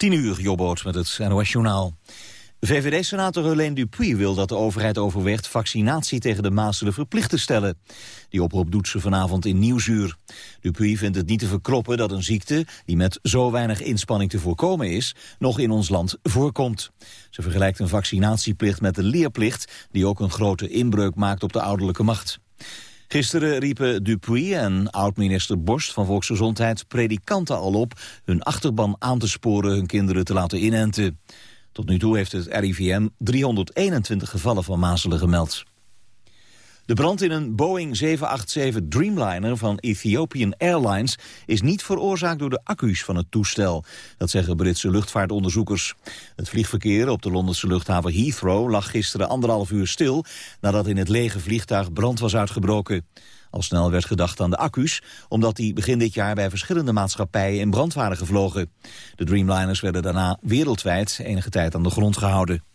10 uur, Jobboot met het NOS Journaal. VVD-senator Helene Dupuy wil dat de overheid overweegt vaccinatie tegen de mazelen verplicht te stellen. Die oproep doet ze vanavond in Nieuwsuur. Dupuy vindt het niet te verkroppen dat een ziekte, die met zo weinig inspanning te voorkomen is, nog in ons land voorkomt. Ze vergelijkt een vaccinatieplicht met de leerplicht, die ook een grote inbreuk maakt op de ouderlijke macht. Gisteren riepen Dupuy en oud-minister Borst van Volksgezondheid predikanten al op hun achterban aan te sporen hun kinderen te laten inenten. Tot nu toe heeft het RIVM 321 gevallen van mazelen gemeld. De brand in een Boeing 787 Dreamliner van Ethiopian Airlines is niet veroorzaakt door de accu's van het toestel. Dat zeggen Britse luchtvaartonderzoekers. Het vliegverkeer op de Londense luchthaven Heathrow lag gisteren anderhalf uur stil nadat in het lege vliegtuig brand was uitgebroken. Al snel werd gedacht aan de accu's, omdat die begin dit jaar bij verschillende maatschappijen in brand waren gevlogen. De Dreamliners werden daarna wereldwijd enige tijd aan de grond gehouden.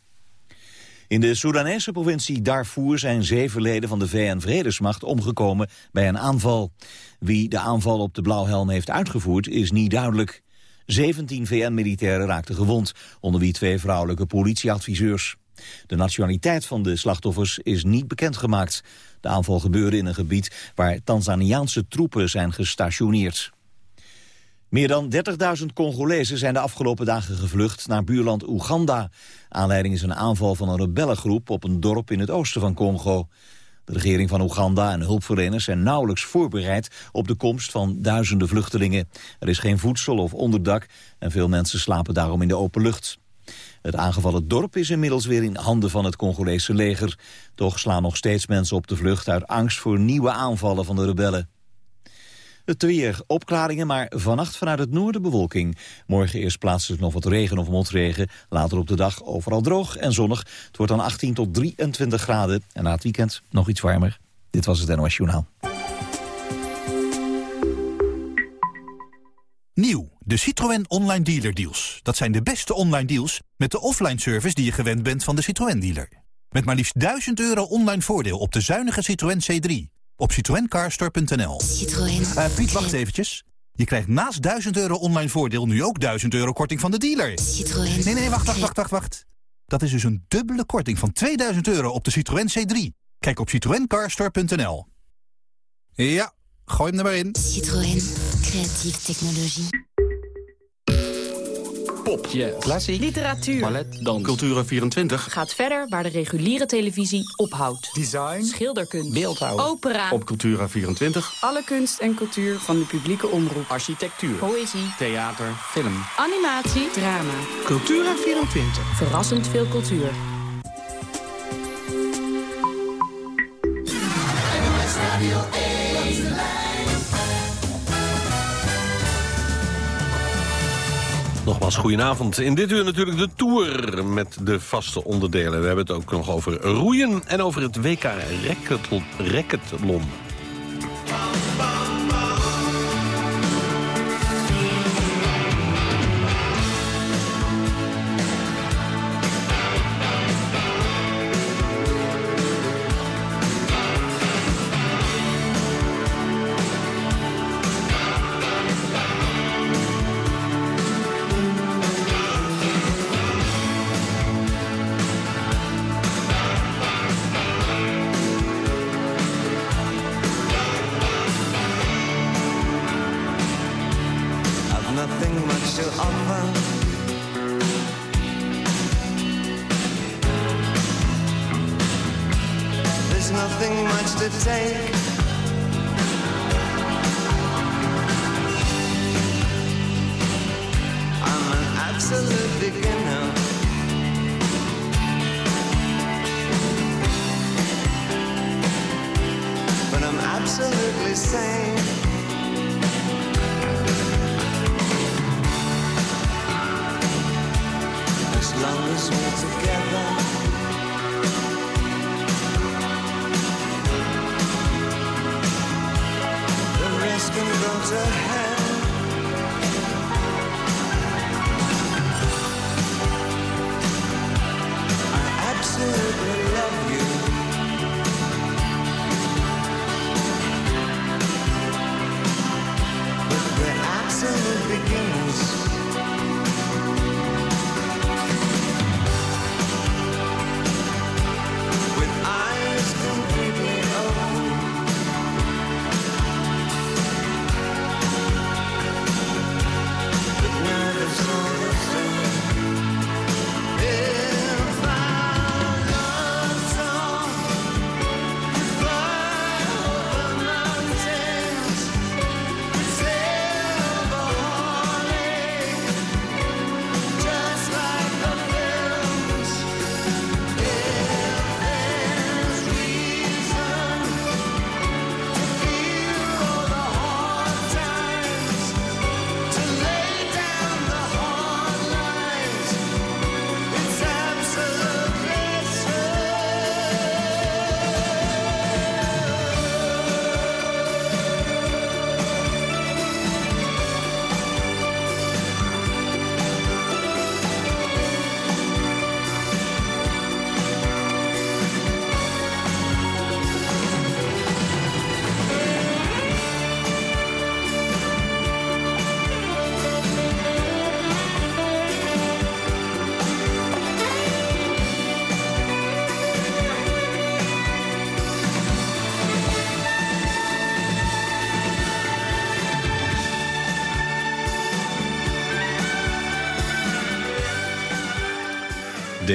In de Soedanese provincie Darfur zijn zeven leden van de VN-vredesmacht omgekomen bij een aanval. Wie de aanval op de blauwhelm heeft uitgevoerd is niet duidelijk. 17 VN-militairen raakten gewond, onder wie twee vrouwelijke politieadviseurs. De nationaliteit van de slachtoffers is niet bekendgemaakt. De aanval gebeurde in een gebied waar Tanzaniaanse troepen zijn gestationeerd. Meer dan 30.000 Congolezen zijn de afgelopen dagen gevlucht naar buurland Oeganda. Aanleiding is een aanval van een rebellengroep op een dorp in het oosten van Congo. De regering van Oeganda en hulpverleners zijn nauwelijks voorbereid op de komst van duizenden vluchtelingen. Er is geen voedsel of onderdak en veel mensen slapen daarom in de open lucht. Het aangevallen dorp is inmiddels weer in handen van het Congolese leger. Toch slaan nog steeds mensen op de vlucht uit angst voor nieuwe aanvallen van de rebellen. Het weer, opklaringen, maar vannacht vanuit het noorden bewolking. Morgen eerst plaatselijk nog wat regen of motregen. Later op de dag overal droog en zonnig. Het wordt dan 18 tot 23 graden. En na het weekend nog iets warmer. Dit was het NOS Journaal. Nieuw, de Citroën Online Dealer Deals. Dat zijn de beste online deals met de offline service die je gewend bent van de Citroën dealer. Met maar liefst 1000 euro online voordeel op de zuinige Citroën C3. Op citroencarstore.nl. Citroën. Uh, Piet, wacht eventjes. Je krijgt naast 1000 euro online voordeel nu ook 1000 euro korting van de dealer. Citroën. Nee, nee, wacht, wacht, wacht, wacht, wacht. Dat is dus een dubbele korting van 2000 euro op de Citroën C3. Kijk op citroencarstore.nl. Ja, gooi hem er maar in. Citroën. Creatieve technologie. Pop, Jazz. klassiek, Literatuur. ballet, dans. Cultura24. Gaat verder waar de reguliere televisie ophoudt. Design. Schilderkunst. Beeldhouw. Opera. Op Cultura24. Alle kunst en cultuur van de publieke omroep. Architectuur. Poëzie. Theater. Film. Animatie. Drama. Cultura24. Verrassend veel cultuur. Nogmaals, goedenavond. In dit uur natuurlijk de Tour met de vaste onderdelen. We hebben het ook nog over roeien en over het WK Racketlon.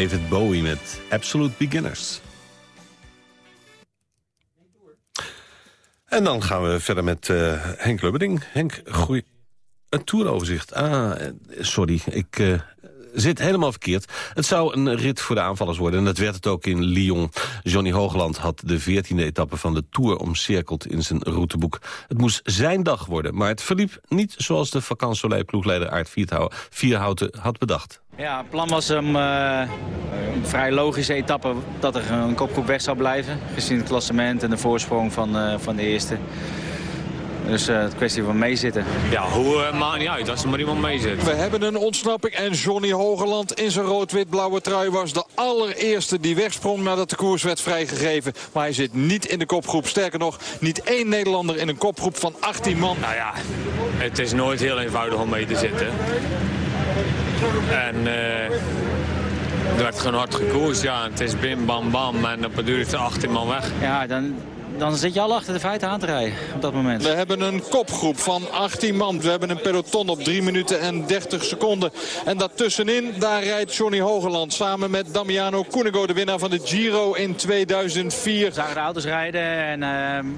David Bowie met Absolute Beginners. En dan gaan we verder met uh, Henk Lubberding. Henk, goeie... Een toeroverzicht. Ah, eh, sorry, ik uh, zit helemaal verkeerd. Het zou een rit voor de aanvallers worden en dat werd het ook in Lyon. Johnny Hoogland had de 14e etappe van de Tour omcirkeld in zijn routeboek. Het moest zijn dag worden, maar het verliep niet zoals de vakantie-ploegleider Aart Vierhouten had bedacht. Ja, het plan was uh, een vrij logische etappe dat er een kopgroep weg zou blijven. Gezien het klassement en de voorsprong van, uh, van de eerste. Dus uh, het kwestie van meezitten. Ja, hoe uh, maakt niet uit als er maar iemand meezit. We hebben een ontsnapping en Johnny Hogeland in zijn rood-wit-blauwe trui was de allereerste die wegsprong nadat de koers werd vrijgegeven. Maar hij zit niet in de kopgroep. Sterker nog, niet één Nederlander in een kopgroep van 18 man. Nou ja, het is nooit heel eenvoudig om mee te zitten. En uh, er werd gewoon hard gekoerst. Ja, het is bim, bam, bam. En op het duur is er 18 man weg. Ja, dan, dan zit je al achter de feiten aan te rijden op dat moment. We hebben een kopgroep van 18 man. We hebben een peloton op 3 minuten en 30 seconden. En daartussenin, daar rijdt Johnny Hogeland samen met Damiano Cunego, de winnaar van de Giro in 2004. We zagen de auto's rijden en... Uh...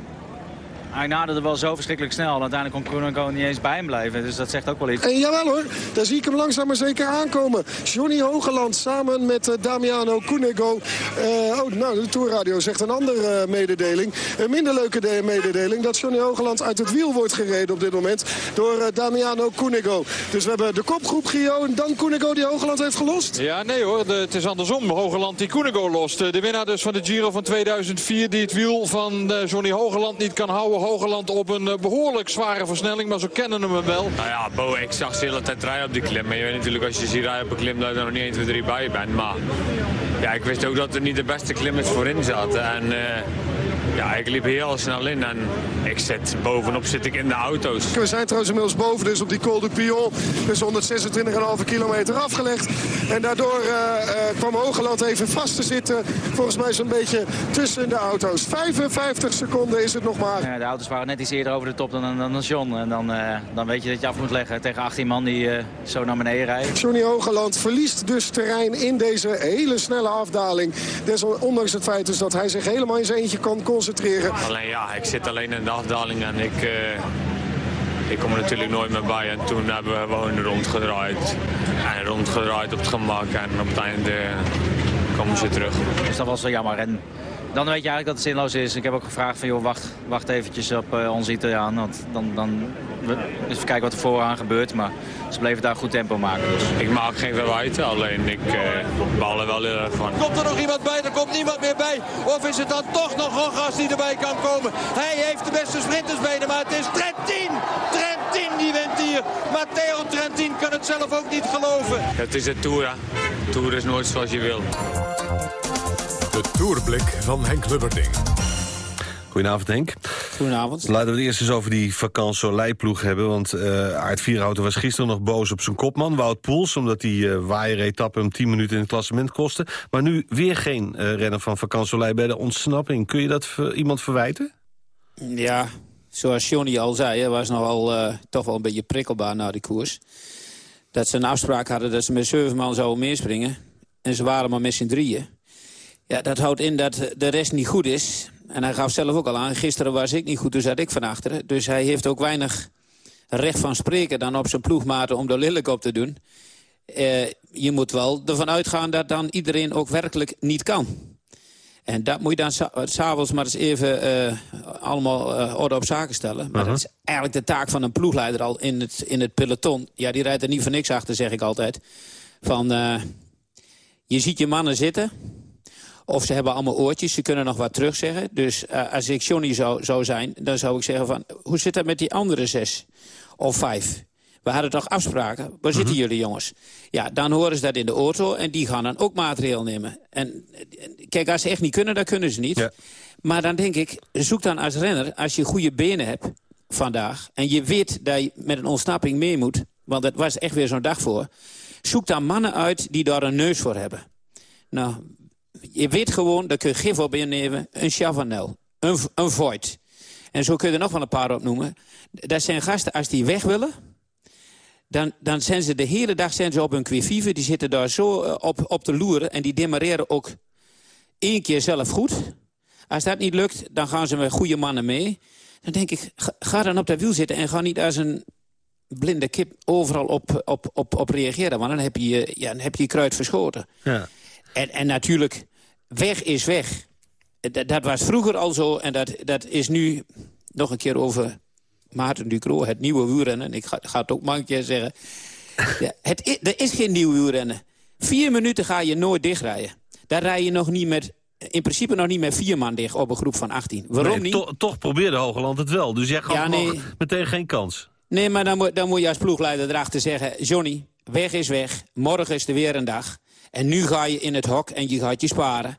Hij naderde wel zo verschrikkelijk snel. Uiteindelijk kon Cunego niet eens bij hem blijven. Dus dat zegt ook wel iets. En jawel hoor, daar zie ik hem langzaam maar zeker aankomen. Johnny Hogeland samen met uh, Damiano Cunego. Uh, oh, nou, de Tourradio zegt een andere uh, mededeling. Een minder leuke mededeling. Dat Johnny Hogeland uit het wiel wordt gereden op dit moment. Door Damiano Cunego. Dus we hebben de kopgroep Gio en dan Cunego die Hogeland heeft gelost. Ja, nee hoor. De, het is andersom. Hogeland die Cunego lost. De winnaar dus van de Giro van 2004. Die het wiel van Johnny Hogeland niet kan houden Hogeland op een uh, behoorlijk zware versnelling. Maar zo kennen hem wel. Nou ja, Bo, ik zag ze de hele tijd rijden op die klim. Maar je weet natuurlijk als je ziet rijden op een klim dat je er nog niet 1, 2, 3 bij bent. Maar ja, ik wist ook dat er niet de beste klimmers voorin zaten. En uh, ja, ik liep heel snel in en ik zit bovenop zit ik in de auto's. We zijn trouwens inmiddels boven dus op die Col du Pion. Dus 126,5 kilometer afgelegd. En daardoor uh, uh, kwam Hogeland even vast te zitten. Volgens mij zo'n beetje tussen de auto's. 55 seconden is het nog maar. Ja, de auto's waren net iets eerder over de top dan, dan, dan John. En dan, uh, dan weet je dat je af moet leggen tegen 18 man die zo naar beneden rijden. Johnny Hogeland verliest dus terrein in deze hele snelle afdaling. Desondanks het feit dus dat hij zich helemaal in zijn eentje kan concentreren. Alleen ja, ik zit alleen in de afdaling en ik, uh, ik kom er natuurlijk nooit meer bij. En toen hebben we gewoon rondgedraaid. En rondgedraaid op het gemak en op het einde komen ze terug. Dus dat was wel jammer. En dan weet je eigenlijk dat het zinloos is. Ik heb ook gevraagd van joh, wacht, wacht eventjes op uh, onze Italiaan. Want dan, dan even kijken wat er vooraan gebeurt. Maar ze bleven daar goed tempo maken. Dus. Ik maak geen verwijten, alleen ik uh, bal er wel heel erg van. Komt er nog iemand bij? Er komt niemand meer bij. Of is het dan toch nog een gast die erbij kan komen? Hij heeft de beste sprintersbenen, maar het is Trentin! Trentin die wint hier. Matteo Trentin kan het zelf ook niet geloven. Het is het Tour, hè. Tour is nooit zoals je wil. De Tourblik van Henk Lubberding. Goedenavond Henk. Goedenavond. Laten we het eerst eens over die vakantie hebben. Want uh, Aard Vierhouten was gisteren nog boos op zijn kopman, Wout Poels. Omdat die uh, waaieretappe hem 10 minuten in het klassement kostte. Maar nu weer geen uh, renner van vakantie bij de ontsnapping. Kun je dat iemand verwijten? Ja, zoals Johnny al zei, hij was nogal uh, toch wel een beetje prikkelbaar na die koers. Dat ze een afspraak hadden dat ze met zeven man zouden meespringen. En ze waren maar met z'n drieën. Ja, dat houdt in dat de rest niet goed is. En hij gaf zelf ook al aan, gisteren was ik niet goed, dus zat ik van achteren. Dus hij heeft ook weinig recht van spreken dan op zijn ploegmaten om er lelijk op te doen. Uh, je moet wel ervan uitgaan dat dan iedereen ook werkelijk niet kan. En dat moet je dan s'avonds maar eens even uh, allemaal uh, orde op zaken stellen. Maar uh -huh. dat is eigenlijk de taak van een ploegleider al in het, in het peloton. Ja, die rijdt er niet voor niks achter, zeg ik altijd. Van, je ziet je mannen zitten... Of ze hebben allemaal oortjes, ze kunnen nog wat terugzeggen. Dus uh, als ik Johnny zou, zou zijn, dan zou ik zeggen van... hoe zit dat met die andere zes of vijf? We hadden toch afspraken? Waar -huh. zitten jullie jongens? Ja, dan horen ze dat in de auto en die gaan dan ook maatregel nemen. En kijk, als ze echt niet kunnen, dan kunnen ze niet. Ja. Maar dan denk ik, zoek dan als renner, als je goede benen hebt vandaag... en je weet dat je met een ontsnapping mee moet... want dat was echt weer zo'n dag voor... zoek dan mannen uit die daar een neus voor hebben. Nou, je weet gewoon, daar kun je gif op innemen. Een Chavanel, een, een Voigt. En zo kun je er nog wel een paar opnoemen. Dat zijn gasten, als die weg willen... dan, dan zijn ze de hele dag zijn ze op hun quivive. Die zitten daar zo eh, op, op de loeren en die demareren ook één keer zelf goed. Als dat niet lukt, dan gaan ze met goede mannen mee. Dan denk ik, ga, dan op dat wiel zitten en ga niet als een blinde kip overal op, op, op, op reageren. Want dan heb je je- ja, dan heb je je kruid verschoten. Ja. En, en natuurlijk, weg is weg. Dat, dat was vroeger al zo en dat, dat is nu nog een keer over Maarten Ducro, het nieuwe wielrennen. Ik ga, ga het ook maar een keer zeggen. Ja, het, er is geen nieuw wielrennen. Vier minuten ga je nooit dichtrijden. Daar rij je nog niet met, in principe nog niet met vier man dicht op een groep van 18. Waarom Nee, niet? to- toch probeerde Hogeland het wel. Dus jij gaf Ja, nee. meteen geen kans. Nee, maar dan moet, dan moet je als ploegleider erachter zeggen... Johnny, weg is weg, morgen is er weer een dag. En nu ga je in het hok en je gaat je sparen.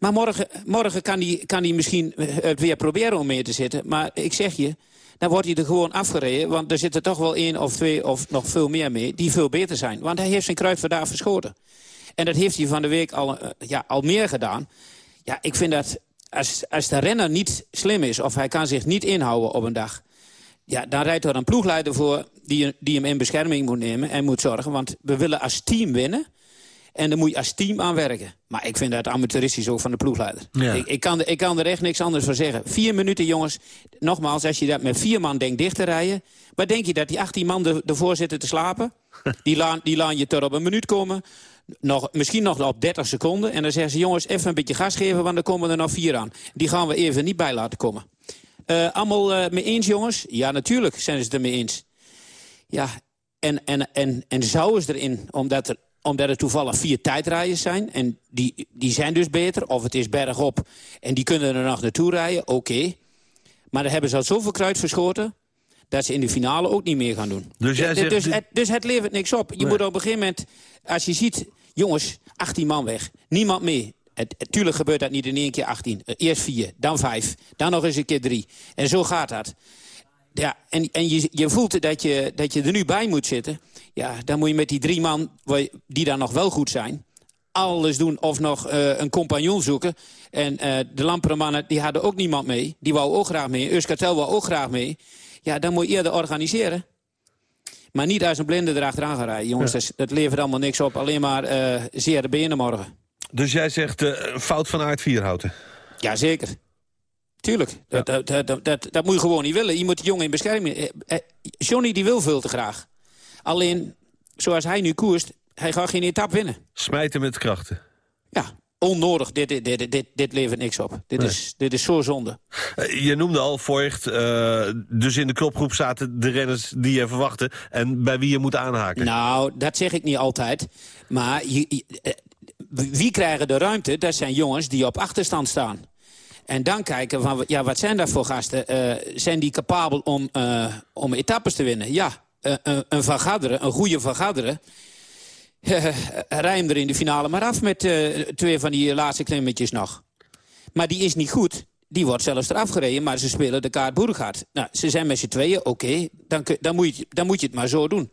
Maar morgen, morgen kan hij kan misschien het weer proberen om mee te zitten. Maar ik zeg je, dan wordt hij er gewoon afgereden. Want er zitten toch wel één of twee of nog veel meer mee... die veel beter zijn. Want hij heeft zijn kruid vandaag verschoten. En dat heeft hij van de week al, eh, ja, al meer gedaan. Ja, ik vind dat als, als de renner niet slim is... of hij kan zich niet inhouden op een dag... Ja, dan rijdt er een ploegleider voor die, die hem in bescherming moet nemen en moet zorgen. Want we willen als team winnen. En dan moet je als team aan werken. Maar ik vind dat amateuristisch ook van de ploegleider. Ja. Ik, ik, kan, er- ik kan er echt niks anders van zeggen. Vier minuten, jongens. Nogmaals, als je dat met vier man denkt dicht te rijden... wat denk je dat die 18 man er- ervoor zitten te slapen? Die laan, die laan je tot op een minuut komen. Nog, misschien nog op 30 seconden. En dan zeggen ze, jongens, even een beetje gas geven... want dan komen er nog vier aan. Die gaan we even niet bij laten komen. Eh, allemaal eh mee eens, jongens? Ja, natuurlijk zijn ze het er mee eens. Ja, en, en, en, en zouden ze erin, omdat er, omdat er toevallig vier tijdrijders zijn... en die, die zijn dus beter, of het is bergop... en die kunnen er nog naartoe rijden, oké. Maar dan hebben ze al zoveel kruid verschoten... dat ze in de finale ook niet meer gaan doen. Dus jij Eh, zegt dus, het, dus het levert niks op. Je Nee. moet op een gegeven moment, als je ziet... jongens, 18 man weg, niemand mee. Het, het- tuurlijk gebeurt dat niet in één keer 18. Eh, Eerst vier, dan vijf, dan nog eens een keer drie. En zo gaat dat. Ja, en, en je, je voelt dat je, dat je er nu bij moet zitten. Ja, dan moet je met die drie man, die dan nog wel goed zijn... alles doen of nog eh, een compagnon zoeken. En eh, de Lampermannen, die hadden ook niemand mee. Die wou ook graag mee. Euskartel wou ook graag mee. Ja, dan moet je eerder organiseren. Maar niet als een blinde erachteraan gaan rijden. Jongens, dat, levert allemaal niks op. Alleen maar eh zeer de benen morgen. Dus jij zegt fout van Aard Vierhouten. Jazeker. Tuurlijk. Dat, dat, dat, dat, dat, dat moet je gewoon niet willen. Je moet die jongen in bescherming... Johnny die wil veel te graag. Alleen, zoals hij nu koerst, hij gaat geen etappe winnen. Smijten met krachten. Ja, onnodig. Dit, dit, dit, dit, dit levert niks op. Dit, Nee. is, dit is zo zonde. Eh, Je noemde al Voigt, eh, dus in de kopgroep zaten de renners die je verwachtte... en bij wie je moet aanhaken. Nou, dat zeg ik niet altijd. Maar je, je- eh, wie krijgen de ruimte? Dat zijn jongens die op achterstand staan. En dan kijken van, ja, wat zijn dat voor gasten? Zijn die capabel om, om etappes te winnen? Ja, een, een Van Garderen, een goede Van Garderen... eh, rij hem er in de finale maar af met eh, twee van die laatste klimmetjes nog. Maar die is niet goed. Die wordt zelfs eraf gereden, maar ze spelen de kaart Boergaard. Nou, ze zijn met z'n tweeën, oké, dan, dan, moet je, dan moet je het maar zo doen.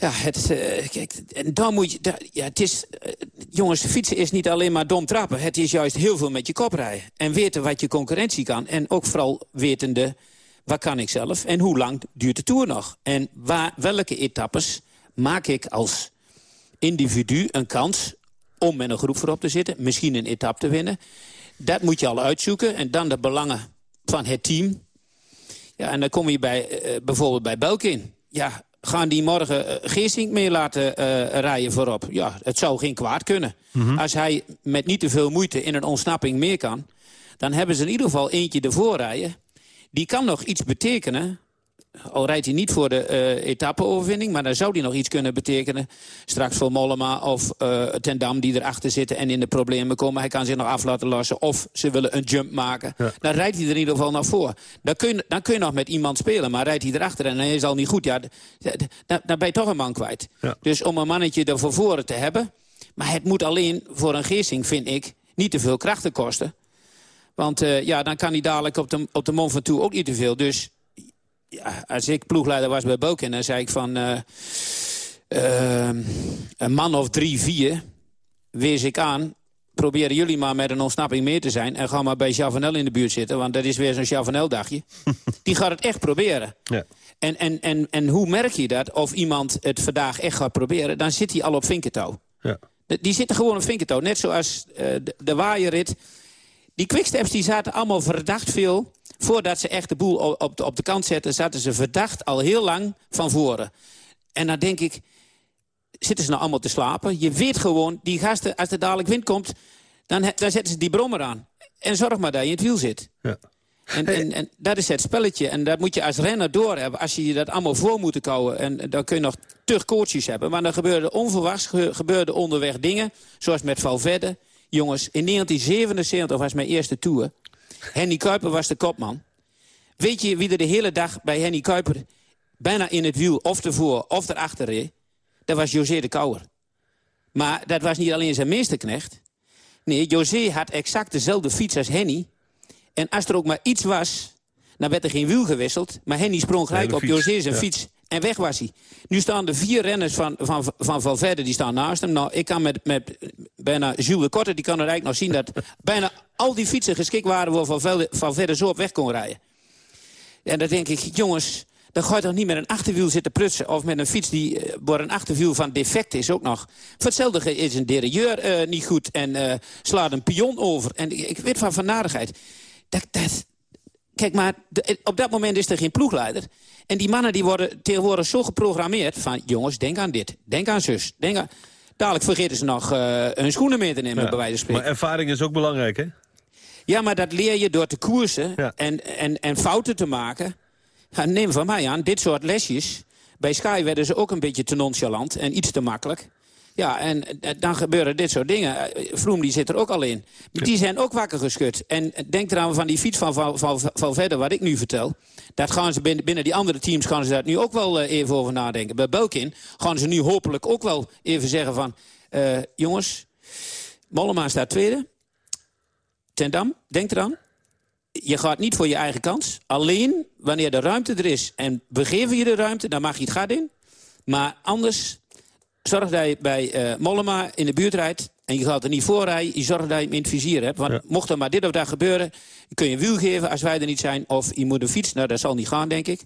Ja, het, eh, kijk, dan moet je... ja, het is, eh, jongens, fietsen is niet alleen maar dom trappen. Het is juist heel veel met je kop rijden. En weten wat je concurrentie kan. En ook vooral wetende, wat kan ik zelf? En hoe lang duurt de Tour nog? En waar, welke etappes maak ik als individu een kans om met een groep voorop te zitten? Misschien een etappe te winnen. Dat moet je al uitzoeken. En dan de belangen van het team. Ja, en dan kom je bij, eh, bijvoorbeeld bij Belkin. Ja, gaan die morgen eh, Geesink mee laten eh, rijden voorop? Ja, het zou geen kwaad kunnen. Als hij met niet te veel moeite in een ontsnapping meer kan... dan hebben ze in ieder geval eentje ervoor rijden. Die kan nog iets betekenen. Al rijdt hij niet voor de eh etappe-overwinning... maar dan zou hij nog iets kunnen betekenen. Straks voor Mollema of eh Ten Dam die erachter zitten... en in de problemen komen. Hij kan zich nog af laten lossen. Of ze willen een jump maken. Dan rijdt hij er in ieder geval nog voor. Dan kun, je, dan kun je nog met iemand spelen. Maar rijdt hij erachter en hij is al niet goed... Ja, dan, dan ben je toch een man kwijt. Dus om een mannetje er voor voren te hebben... maar het moet alleen voor een Geesing, vind ik... niet te veel krachten kosten. Want eh, ja, dan kan hij dadelijk op de, op de Mont Ventoux ook niet te veel. Dus ja, als ik ploegleider was bij Boken, dan zei ik van... eh, ehm, een man of drie, vier, wees ik aan... proberen jullie maar met een ontsnapping meer te zijn... en ga maar bij Chavanel in de buurt zitten, want dat is weer zo'n Chavanel-dagje. Die gaat het echt proberen. Ja. En, en, en, en hoe merk je dat? Of iemand het vandaag echt gaat proberen, dan zit hij al op vinkertouw. Ja. Die zitten gewoon op vinkertouw. Net zoals eh, de, de waaierrit. Die quicksteps die zaten allemaal verdacht veel. Voordat ze echt de boel op de, op de kant zetten... zaten ze verdacht al heel lang van voren. En dan denk ik, zitten ze nou allemaal te slapen? Je weet gewoon, die gasten, als er dadelijk wind komt... dan, dan zetten ze die brommer aan. En zorg maar dat je in het wiel zit. Ja. En, en, en dat is het spelletje. En dat moet je als renner doorhebben. Als je je dat allemaal voor moet kouwen. En dan kun je nog terug coaches hebben. Maar dan gebeurde onverwachts ge- gebeurde onderweg dingen. Zoals met Valverde. Jongens, in 1977 was mijn eerste tour. Henny Kuiper was de kopman. Weet je wie er de hele dag bij Henny Kuiper... bijna in het wiel of ervoor of erachter reed? Dat was José de Kouwer. Maar dat was niet alleen zijn meesterknecht. Nee, José had exact dezelfde fiets als Henny. En als er ook maar iets was, dan werd er geen wiel gewisseld. Maar Henny sprong gelijk op José zijn ja. fiets. En weg was hij. Nu staan de vier renners van, van, van Valverde, die staan naast hem. Nou, ik kan met, met bijna Jules de Korte, die kan er eigenlijk nog zien... dat bijna al die fietsen geschikt waren... waar Valverde, Valverde zo op weg kon rijden. En dan denk ik, jongens, dan ga je toch niet met een achterwiel zitten prutsen... of met een fiets die eh, waar een achterwiel van defect is ook nog. Voor hetzelfde is een derailleur eh, niet goed en eh, slaat een pion over. En ik, weet van van narigheid. Dat, dat, kijk, maar op dat moment is er geen ploegleider. En die mannen die worden tegenwoordig zo geprogrammeerd van... jongens, denk aan dit, denk aan zus, denk aan... Dadelijk vergeten ze nog eh, hun schoenen mee te nemen, Ja. bij wijze van spreken. Maar ervaring is ook belangrijk, hè? Ja, maar dat leer je door te koersen en, en, en fouten te maken. Ja, neem van mij aan, dit soort lesjes. Bij Sky werden ze ook een beetje te nonchalant en iets te makkelijk. Ja, en eh, dan gebeuren dit soort dingen. Eh, Vroom die zit er ook al in. Die zijn ook wakker geschud. En denk eraan van die fiets van, van, van, van verder, wat ik nu vertel. Dat gaan ze binnen, binnen die andere teams gaan ze daar nu ook wel eh, even over nadenken. Bij Belkin gaan ze nu hopelijk ook wel even zeggen van... eh, jongens, Mollema staat tweede. Ten Dam, denk eraan. Je gaat niet voor je eigen kans. Alleen wanneer de ruimte er is en we geven je de ruimte, dan mag je het gat in. Maar anders zorg dat je bij eh, Mollema in de buurt rijdt... en je gaat er niet voor rijden, je zorgt dat je hem in het vizier hebt. Want mocht er maar dit of dat gebeuren, kun je een wiel geven als wij er niet zijn... of je moet een fiets, nou dat zal niet gaan, denk ik.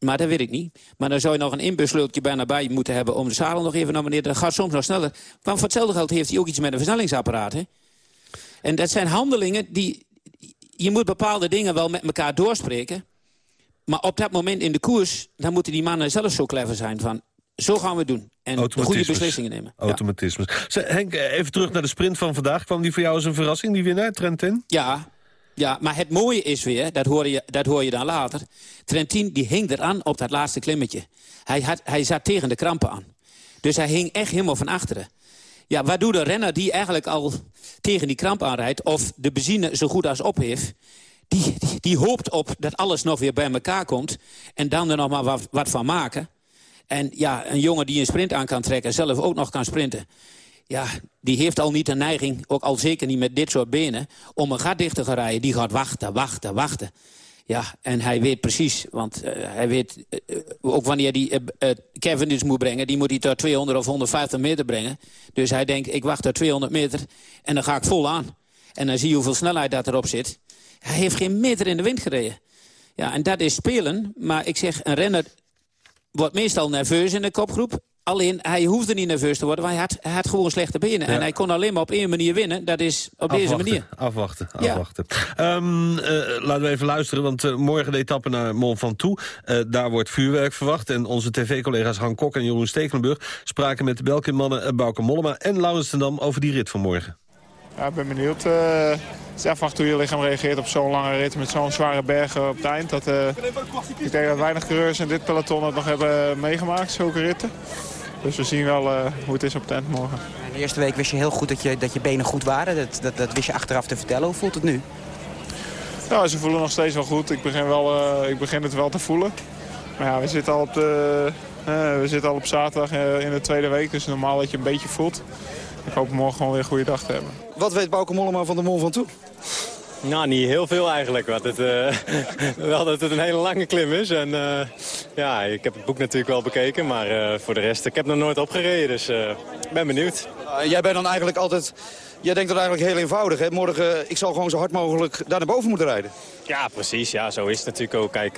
Maar dat weet ik niet. Maar dan zou je nog een inbussleuteltje bijna bij moeten hebben... om de zadel nog even naar beneden. Dat gaat soms nog sneller. Want voor hetzelfde geld heeft hij ook iets met een versnellingsapparaat. Hè? En dat zijn handelingen die... Je moet bepaalde dingen wel met elkaar doorspreken. Maar op dat moment in de koers... dan moeten die mannen zelf zo clever zijn van... zo gaan we het doen. En de goede beslissingen nemen. Ja. Automatisme. Henk, eh, even terug naar de sprint van vandaag. Kwam die voor jou als een verrassing, die winnaar, Trentin? Ja, ja, maar het mooie is weer, dat hoor je, dat hoor je dan later... Trentin die hing eraan op dat laatste klimmetje. Hij, had, hij zat tegen de krampen aan. Dus hij hing echt helemaal van achteren. Ja, wat doet de renner die eigenlijk al tegen die kramp aanrijdt... of de benzine zo goed als op heeft... Die, die, die hoopt op dat alles nog weer bij elkaar komt... en dan er nog maar wat, wat van maken. En ja, een jongen die een sprint aan kan trekken... zelf ook nog kan sprinten... Ja, die heeft al niet de neiging, ook al zeker niet met dit soort benen... om een gat dicht te gaan rijden. Die gaat wachten, wachten, wachten. Ja, en hij weet precies, want eh, hij weet eh, eh, ook wanneer hij uh, Cavendish moet brengen... die moet hij tot 200 of 150 meter brengen. Dus hij denkt, ik wacht tot 200 meter en dan ga ik vol aan. En dan zie je hoeveel snelheid dat erop zit. Hij heeft geen meter in de wind gereden. Ja, en dat is spelen. Maar ik zeg, een renner wordt meestal nerveus in de kopgroep. Alleen, hij hoefde niet nerveus te worden, want hij had, hij had gewoon slechte benen. Ja. En hij kon alleen maar op één manier winnen. Dat is op deze manier. Afwachten, Ja. afwachten. Ehm, eh, laten we even luisteren, want eh, morgen de etappe naar Mont Ventoux. Eh daar wordt vuurwerk verwacht. En onze tv-collega's Han Kok en Jeroen Stekelenburg... spraken met de Belkin-mannen Bauke Mollema en Laurens ten Dam over die rit van morgen. Ja, ik ben benieuwd. eh, het is afwachten hoe je lichaam reageert op zo'n lange rit met zo'n zware bergen op het eind. Dat, eh, ik denk dat weinig coureurs in dit peloton het nog hebben meegemaakt, zulke ritten. Dus we zien wel eh, hoe het is op tent morgen. De eerste week wist je heel goed dat je, dat je benen goed waren. Dat, dat, dat wist je achteraf te vertellen. Hoe voelt het nu? Ja, ze voelen nog steeds wel goed. Ik begin, wel, ik begin het wel te voelen. Maar ja, we zitten al op, de, we zitten al op zaterdag in de tweede week. Dus normaal dat je een beetje voelt. Ik hoop morgen gewoon weer een goede dag te hebben. Wat weet Bauke Mollema van de Mont Ventoux? Nou, niet heel veel eigenlijk. Want het, eh, wel dat het een hele lange klim is. En eh, ja, ik heb het boek natuurlijk wel bekeken. Maar eh, voor de rest, ik heb nog nooit opgereden. Dus ik ben benieuwd. jij bent dan eigenlijk altijd... Jij denkt dat eigenlijk heel eenvoudig. Hè? Morgen, ik zal gewoon zo hard mogelijk daar naar boven moeten rijden. Ja, precies. Ja, zo is het natuurlijk ook. Kijk,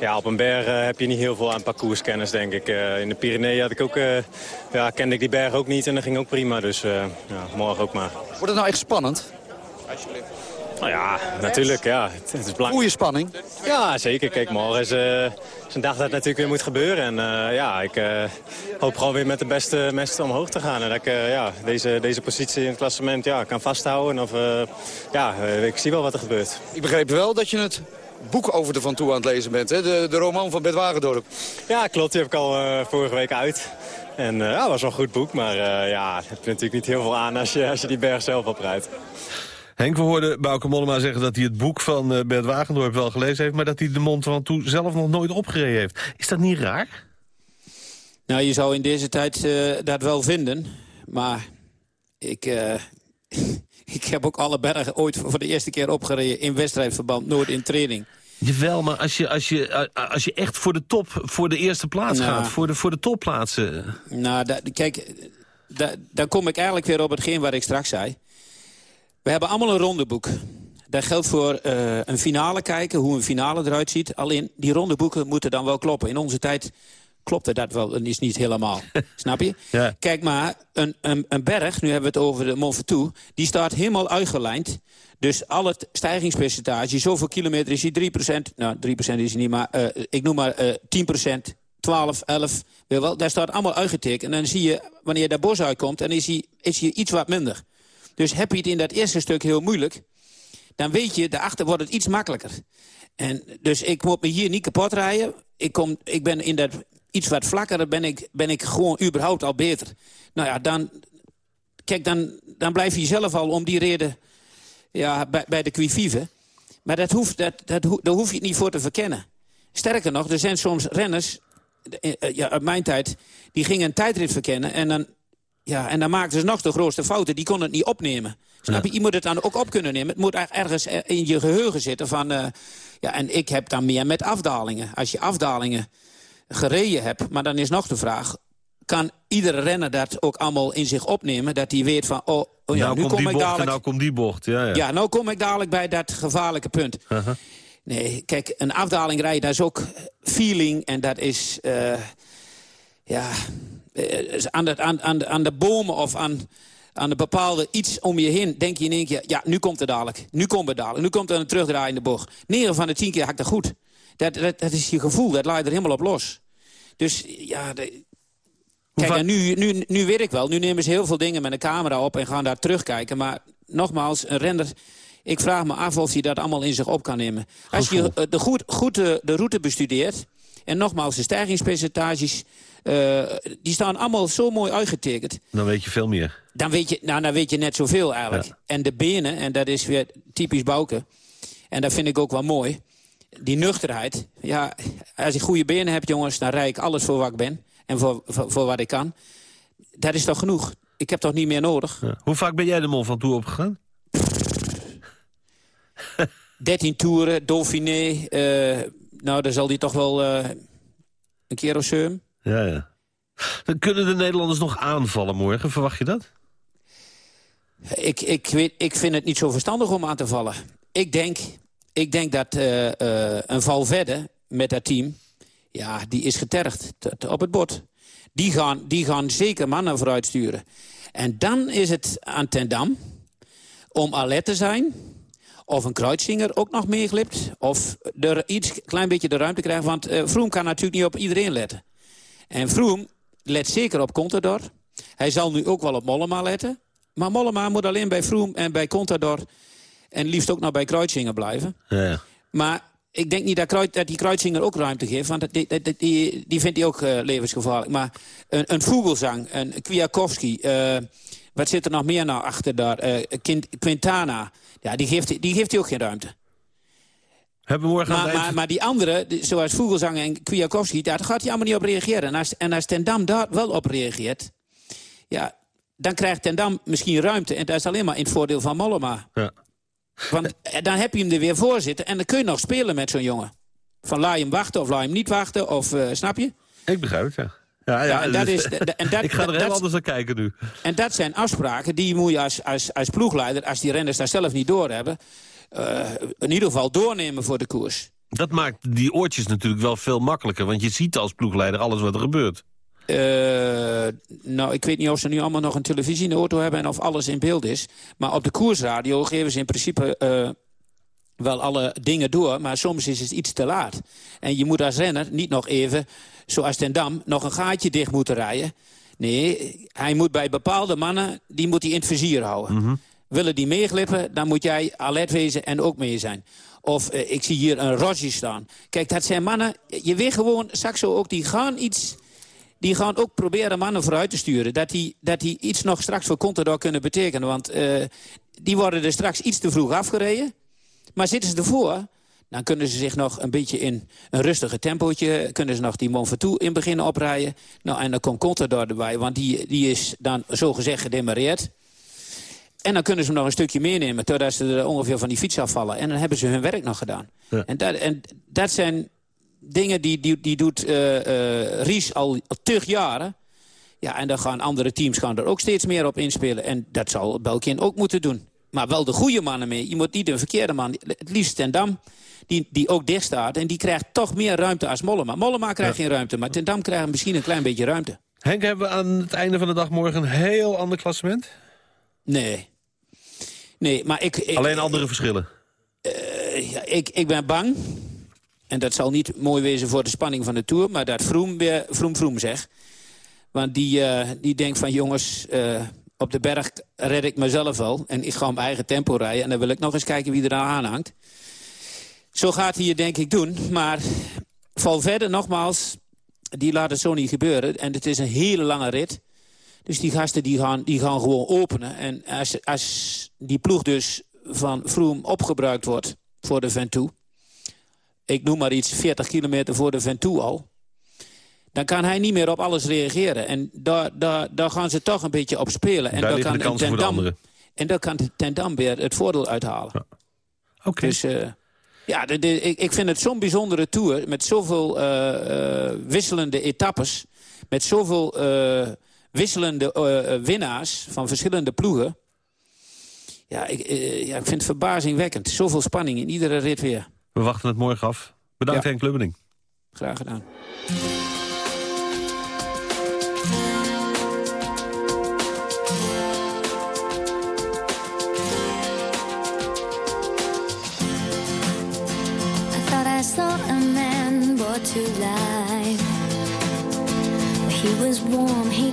ja, op een berg heb je niet heel veel aan parcourskennis, denk ik. in de Pyreneeën had ik ook, ja, kende ik die berg ook niet en dat ging ook prima. Dus ja, morgen ook maar. Wordt het nou echt spannend? Alsjeblieft. Nou ja, natuurlijk. Ja. Het, is belangrijk. Goeie spanning? Ja, zeker. Kijk, morgen is, uh, is een dag dat het natuurlijk weer moet gebeuren. En uh, ja, ik uh, hoop gewoon weer met de beste mensen omhoog te gaan. En dat ik ja, deze, deze positie in het klassement ja, kan vasthouden. Of, ja, ik zie wel wat er gebeurt. Ik begreep wel dat je het boek over de Van Toe aan het lezen bent. Hè? De, de roman van Bert Wagendorp. Ja, klopt. Die heb ik al vorige week uit. En ja, dat was wel een goed boek. Maar ja, het heeft natuurlijk niet heel veel aan als je, als je die berg zelf oprijdt. Henk, we hoorden Bouke Mollema zeggen dat hij het boek van uh, Bert Wagendorp wel gelezen heeft... maar dat hij de mond van toe zelf nog nooit opgereden heeft. Is dat niet raar? Nou, je zou in deze tijd uh, dat wel vinden. Maar ik, uh, ik heb ook alle bergen ooit voor de eerste keer opgereden... in wedstrijdverband, nooit in training. Jawel, maar als je, als, je, als je echt voor de top, voor de eerste plaats nou, gaat... voor de, voor de topplaatsen... Nou, kijk, da, dan kom ik eigenlijk weer op hetgeen wat ik straks zei. We hebben allemaal een rondeboek. Dat geldt voor uh, een finale kijken, hoe een finale eruit ziet. Alleen, die rondeboeken moeten dan wel kloppen. In onze tijd klopte dat wel en is niet helemaal. Snap je? Ja. Kijk maar, een, een, een, berg, nu hebben we het over de Mont Ventoux... die staat helemaal uitgelijnd. Dus al het stijgingspercentage, zoveel kilometer is hij 3%. Nou, 3% is hij niet, maar uh, ik noem maar uh, 10%, 12, 11. Wel, daar staat allemaal uitgetekend. En dan zie je, wanneer dat bos uitkomt, dan is hij, is hij iets wat minder. Dus heb je het in dat eerste stuk heel moeilijk... dan weet je, daarachter wordt het iets makkelijker. En dus ik moet me hier niet kapot rijden. Ik, kom, ik ben in dat iets wat vlakker, ben ik, ben ik gewoon überhaupt al beter. Nou ja, dan, kijk, dan, dan blijf je zelf al om die reden ja, bij, bij de quivive. Maar dat hoeft, dat, dat, daar hoef je het niet voor te verkennen. Sterker nog, er zijn soms renners, eh, ja, uit mijn tijd... die gingen een tijdrit verkennen en dan ja, en dan maakten ze nog de grootste fouten. Die konden het niet opnemen. Snap je? Je moet het dan ook op kunnen nemen. Het moet ergens in je geheugen zitten van... Uh, ja, en ik heb dan meer met afdalingen. Als je afdalingen gereden hebt, maar dan is nog de vraag... kan iedere renner dat ook allemaal in zich opnemen? Dat hij weet van, oh, oh ja, nou nu kom ik dadelijk... nou komt die bocht, ja, ja. Ja, nou kom ik dadelijk bij dat gevaarlijke punt. Uh -huh. Nee, kijk, een afdaling rijden, dat is ook feeling en dat is... Uh, ja, aan, de, aan, aan, aan de bomen of aan, aan de bepaalde iets om je heen... denk je in één keer, ja, nu komt het dadelijk. Nu komt het dadelijk. Nu komt er een terugdraaiende bocht. 9 van de 10 keer hakt dat goed. Dat, dat, dat, is je gevoel, dat laat je er helemaal op los. Dus ja... De, Kijk, nu, nu, nu weet ik wel. Nu nemen ze heel veel dingen met een camera op en gaan daar terugkijken. Maar nogmaals, een render... Ik vraag me af of hij dat allemaal in zich op kan nemen. Als je de, goed, goed de, de route bestudeert... en nogmaals de stijgingspercentages die staan allemaal zo mooi uitgetekend. Dan weet je veel meer. Dan weet je, nou, dan weet je net zoveel eigenlijk. Ja. En de benen, en dat is weer typisch Bouke. En dat vind ik ook wel mooi. Die nuchterheid. Ja, als ik goede benen heb, jongens, dan rijd ik alles voor wat ik ben. En voor, voor, voor wat ik kan. Dat is toch genoeg? Ik heb toch niet meer nodig? Ja. Hoe vaak ben jij de Mont Ventoux opgegaan? 13 toeren, Dauphiné. Uh, nou, dan zal die toch wel uh, een keer of zeven. Ja, ja. Dan kunnen de Nederlanders nog aanvallen morgen, verwacht je dat? Ik, ik, weet, ik vind het niet zo verstandig om aan te vallen. Ik denk, ik denk dat uh, uh, een Valverde met dat team... ja, die is getergd op het bord. Die gaan, die gaan zeker mannen vooruit sturen. En dan is het aan Ten Dam om alert te zijn... of een Kreuzinger ook nog meeglipt... of er iets klein beetje de ruimte krijgen. Want uh, Vroom kan natuurlijk niet op iedereen letten. En Vroom let zeker op Contador. Hij zal nu ook wel op Mollema letten. Maar Mollema moet alleen bij Vroom en bij Contador... en liefst ook nog bij Kreuzinger blijven. Ja. Maar ik denk niet dat, Kruid, dat die Kreuzinger ook ruimte geeft. Want die, die, die, die vindt hij ook uh, levensgevaarlijk. Maar een, een Vogelsang, een Kwiatkowski... Uh, wat zit er nog meer nou achter daar? Uh, Quintana. Ja, die geeft, die geeft hij ook geen ruimte. Hebben we morgen maar, maar, maar, die andere, zoals Vogelsang en Kwiatkowski... daar gaat hij allemaal niet op reageren. En als, en als Ten Dam daar wel op reageert... ja, dan krijgt Ten Dam misschien ruimte. En dat is alleen maar in het voordeel van Mollema. Ja. Want eh, dan heb je hem er weer voor zitten en dan kun je nog spelen met zo'n jongen. Van laat je hem wachten of laat hem niet wachten, of eh, snap je? Ik begrijp het, ja. Ja, ja, Ja, en dat dus- is- en dat- ik ga er dat- heel anders naar kijken nu. En dat zijn afspraken die moet je als, als, als ploegleider, als die renners daar zelf niet doorhebben, eh in ieder geval doornemen voor de koers. Dat maakt die oortjes natuurlijk wel veel makkelijker. Want je ziet als ploegleider alles wat er gebeurt. Eh, nou, ik weet niet of ze nu allemaal nog een televisie in de auto hebben... en of alles in beeld is. Maar op de koersradio geven ze in principe eh, wel alle dingen door... maar soms is het iets te laat. En je moet als renner niet nog even, zoals Ten Dam... nog een gaatje dicht moeten rijden. Nee, hij moet bij bepaalde mannen... die moet hij in het vizier houden. Willen die meeglippen, dan moet jij alert wezen en ook mee zijn. Of eh, ik zie hier een Roger staan. Kijk, dat zijn mannen... Je weet gewoon, Saxo ook, die gaan iets die gaan ook proberen mannen vooruit te sturen. Dat die, dat die iets nog straks voor Contador kunnen betekenen. Want eh, die worden er straks iets te vroeg afgereden. Maar zitten ze ervoor, dan kunnen ze zich nog een beetje in een rustige tempootje... kunnen ze nog die Mont Ventoux in beginnen oprijden. Nou, en dan komt Contador erbij, want die, die is dan zogezegd gedemareerd. En dan kunnen ze hem nog een stukje meenemen... totdat ze er ongeveer van die fiets afvallen. En dan hebben ze hun werk nog gedaan. En, dat, en dat zijn dingen die, die, die doet eh, eh, Ries al tug jaren. Ja, en dan gaan andere teams gaan er ook steeds meer op inspelen. En dat zal Belkin ook moeten doen. Maar wel de goede mannen mee. Je moet niet de verkeerde man. Het liefst Ten Dam, die, die ook dicht staat. En die krijgt toch meer ruimte als Mollema. Mollema krijgt geen ruimte, maar Ten Dam krijgt misschien een klein beetje ruimte. Henk, hebben we aan het einde van de dag morgen een heel ander klassement? Nee. Nee, maar ik... ik Alleen andere verschillen. Eh, ja, ik, ik ben bang. En dat zal niet mooi wezen voor de spanning van de Tour... maar dat Vroom weer Vroom Vroom zegt. Want die, eh, die denkt van jongens... eh, op de berg red ik mezelf wel. En ik ga op mijn eigen tempo rijden. En dan wil ik nog eens kijken wie er aan hangt. Zo gaat hij het denk ik doen. Maar val verder nogmaals... die laat het zo niet gebeuren. En het is een hele lange rit. Dus die gasten die gaan, die gaan gewoon openen. En als, als die ploeg dus van Vroom opgebruikt wordt voor de Ventoux... ik noem maar iets, 40 kilometer voor de Ventoux al... dan kan hij niet meer op alles reageren. En daar, daar, daar gaan ze toch een beetje op spelen. En Daar kan de de Ten Dam- anderen. En dan kan Ten Dam weer het voordeel uithalen. Oké. Dus eh, ja, de, de- ik, ik vind het zo'n bijzondere Tour... met zoveel eh, eh, wisselende etappes... met zoveel wisselende eh, eh, winnaars van verschillende ploegen... Ja ik, eh, ja, ik vind het verbazingwekkend. Zoveel spanning in iedere rit weer. We wachten het morgen af. Bedankt Ja. Henk Lubberding. Graag gedaan. I thought I saw a man brought to life. He was warm, he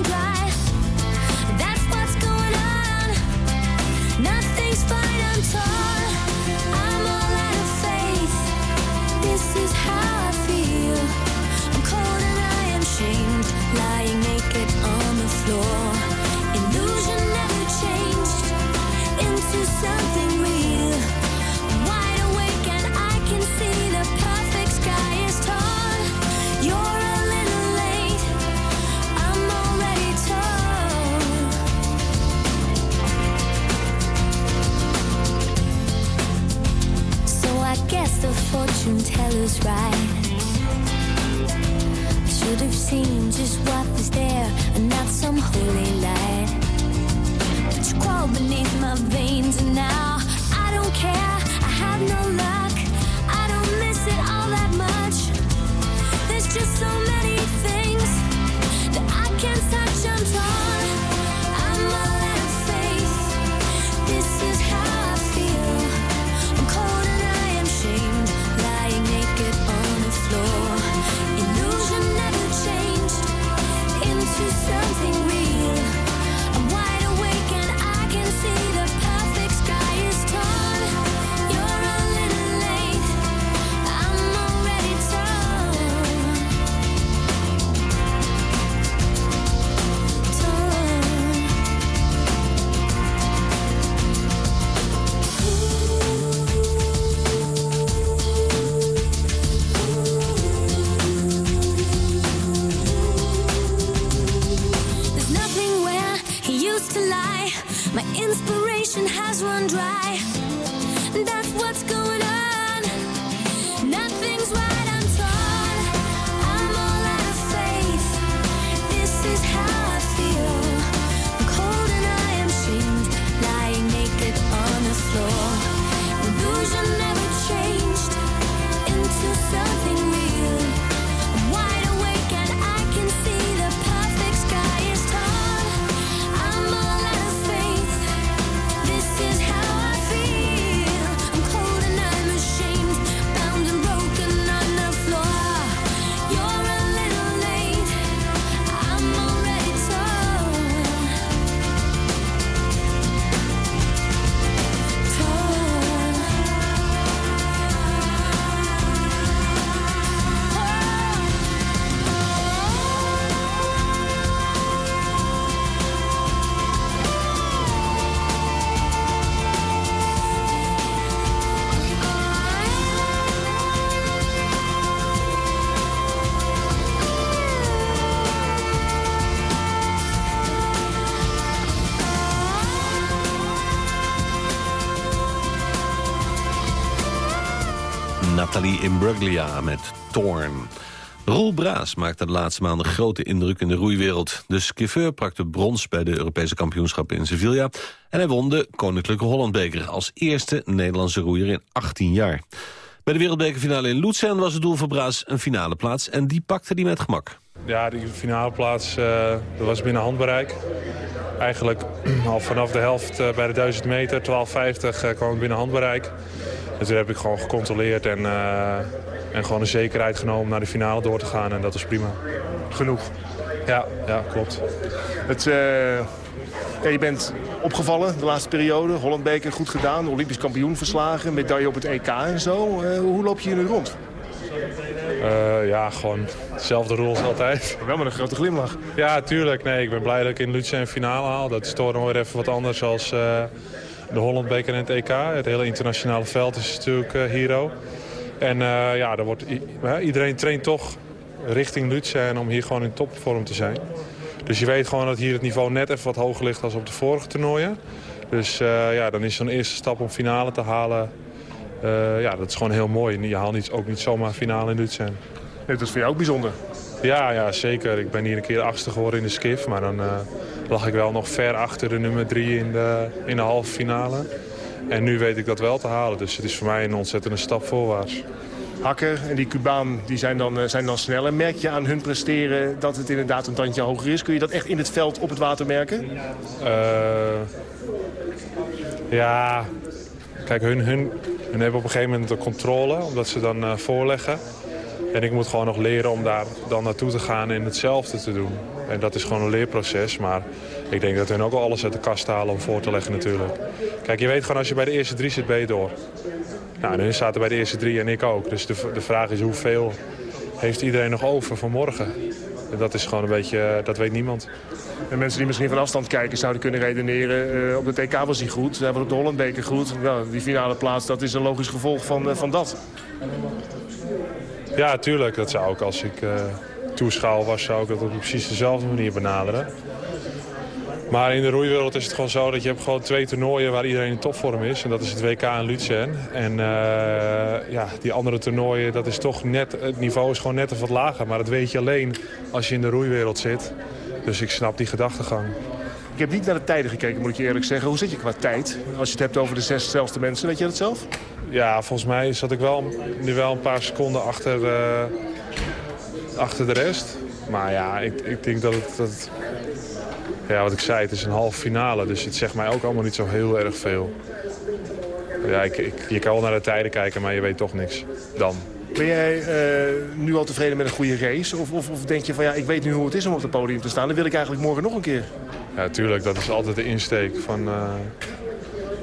always find Imbruglia met Torn. Roel Braas maakte de laatste maanden grote indruk in de roeiwereld. De skiffeur pakte brons bij de Europese kampioenschappen in Sevilla... en hij won de Koninklijke Hollandbeker als eerste Nederlandse roeier in 18 jaar. Bij de wereldbekerfinale in Luzern was het doel voor Braas een finale plaats... en die pakte hij met gemak. Ja, die finale plaats eh, dat was binnen handbereik. Eigenlijk al vanaf de helft eh, bij de 1000 meter, 1250, eh, kwam ik binnen handbereik. En toen heb ik gewoon gecontroleerd en, eh, en gewoon een zekerheid genomen om naar de finale door te gaan. En dat was prima. Genoeg? Ja, ja klopt. Het, eh, ja, je bent opgevallen de laatste periode. Hollandbeker goed gedaan, Olympisch kampioen verslagen, medaille op het EK en zo. Eh, hoe loop je hier nu rond? Eh, ja, gewoon dezelfde rol als altijd. Wel met een grote glimlach. Ja, tuurlijk. Nee, ik ben blij dat ik in Lutsen een finale haal. Dat is toch nog weer even wat anders dan uh, de Hollandbeker en het EK. Het hele internationale veld is natuurlijk uh, hero. En uh, ja, er wordt, iedereen traint toch richting Lutsen om hier gewoon in topvorm te zijn. Dus je weet gewoon dat hier het niveau net even wat hoger ligt dan op de vorige toernooien. Dus ja, dan is zo'n eerste stap om finale te halen... Uh, ja, dat is gewoon heel mooi. Je haalt niet, ook niet zomaar finale in Lutsen. Nee, dat is voor jou ook bijzonder. Ja, ja, zeker. Ik ben hier een keer achtste geworden in de skif. Maar dan lag ik wel nog ver achter de nummer drie in de, in de halve finale. En nu weet ik dat wel te halen. Dus het is voor mij een ontzettende stap voorwaarts. Hakker en die Cubaan die zijn, dan, uh, zijn dan sneller. Merk je aan hun presteren dat het inderdaad een tandje hoger is? Kun je dat echt in het veld op het water merken? ja, kijk, hun, hun, hun hebben op een gegeven moment de controle, omdat ze dan uh, voorleggen. En ik moet gewoon nog leren om daar dan naartoe te gaan en hetzelfde te doen. En dat is gewoon een leerproces, maar ik denk dat hun ook al alles uit de kast halen om voor te leggen natuurlijk. Kijk, je weet gewoon als je bij de eerste drie zit, ben je door. Nou, en hun zaten bij de eerste drie en ik ook. Dus de, de vraag is hoeveel heeft iedereen nog over voor morgen? En dat is gewoon een beetje, dat weet niemand. En mensen die misschien van afstand kijken zouden kunnen redeneren... Uh, op de TK was hij goed, hij was op de Hollandbeker goed. Nou, die finale plaats, dat is een logisch gevolg van, uh, van dat. Ja, tuurlijk. Dat zou ik als ik uh, toeschouwer was, zou ik dat op precies dezelfde manier benaderen. Maar in de roeiwereld is het gewoon zo dat je hebt gewoon twee toernooien waar iedereen in topvorm is. En dat is het WK en Luzern. En uh, ja, die andere toernooien, dat is toch net, het niveau is gewoon net even wat lager. Maar dat weet je alleen als je in de roeiwereld zit. Dus ik snap die gedachtegang. Ik heb niet naar de tijden gekeken, moet ik je eerlijk zeggen. Hoe zit je qua tijd? Als je het hebt over de zes snelste mensen, weet je dat zelf? Ja, volgens mij zat ik wel, nu wel een paar seconden achter, uh, achter de rest. Maar ja, ik, ik denk dat het... Dat, ja, wat ik zei, het is een halve finale. Dus het zegt mij ook allemaal niet zo heel erg veel. Ja, ik, ik, je kan wel naar de tijden kijken, maar je weet toch niks dan. Ben jij uh, nu al tevreden met een goede race? Of, of, of, denk je van ja, ik weet nu hoe het is om op het podium te staan. Dan wil ik eigenlijk morgen nog een keer. Ja, tuurlijk. Dat is altijd de insteek. Van, uh,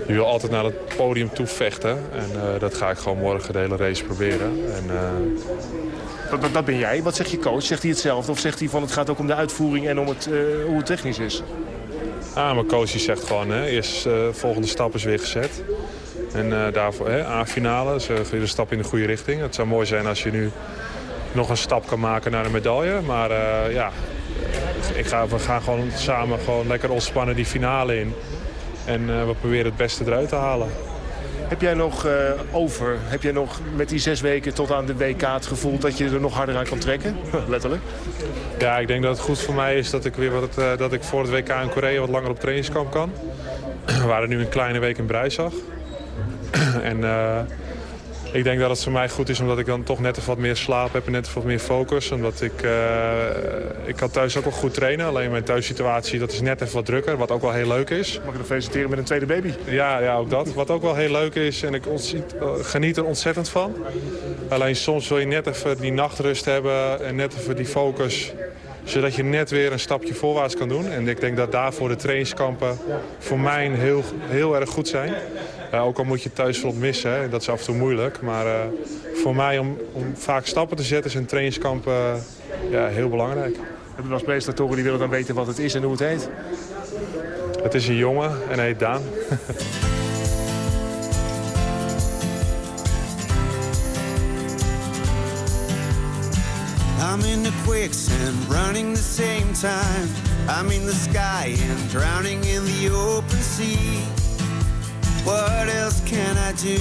je wil altijd naar het podium toe vechten. En uh, dat ga ik gewoon morgen de hele race proberen. En, dat, ben jij. Wat zegt je coach? Zegt hij hetzelfde? Of zegt hij van het gaat ook om de uitvoering en om het, hoe het technisch is? Ah, mijn coach die zegt gewoon, hè, eerst de volgende stap is weer gezet. En uh, daarvoor, A-finale, uh, weer een stap in de goede richting. Het zou mooi zijn als je nu nog een stap kan maken naar een medaille. Maar uh, ja, ik ga, we gaan gewoon samen gewoon lekker ontspannen die finale in. En eh, we proberen het beste eruit te halen. Heb jij nog eh, over, heb jij nog met die zes weken tot aan de WK het gevoel dat je er nog harder aan kan trekken? Letterlijk. Ja, ik denk dat het goed voor mij is dat ik, weer wat, eh, dat ik voor het WK in Korea wat langer op trainingskamp kan. We waren nu een kleine week in Breizag. en eh, ik denk dat het voor mij goed is omdat ik dan toch net even wat meer slaap heb en net even wat meer focus. Omdat ik, eh, ik kan thuis ook wel goed trainen. Alleen mijn thuissituatie dat is net even wat drukker, wat ook wel heel leuk is. Mag ik nog feliciteren met een tweede baby? Ja, ja, ook dat. Wat ook wel heel leuk is en ik eh, geniet er ontzettend van. Alleen soms wil je net even die nachtrust hebben en net even die focus zodat je net weer een stapje voorwaarts kan doen. En ik denk dat daarvoor de trainingskampen voor mij heel, heel erg goed zijn. Ook al moet je thuis vlot missen, hè, dat is af en toe moeilijk. Maar eh, voor mij om, om vaak stappen te zetten is een trainingskamp eh, ja, heel belangrijk. Hebben eens presentatoren die willen dan weten wat het is en hoe het heet. Het is een jongen en hij heet Daan. I'm in the quicksand, running the same time. I'm in the sky and drowning in the open sea. What else can I do?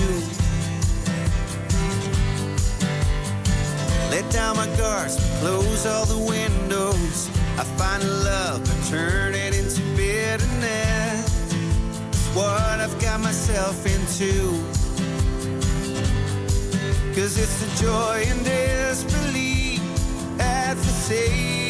Let down my guards, close all the windows. I find love, but turn it into bitterness. What I've got myself into. Cause it's the joy and disbelief sei.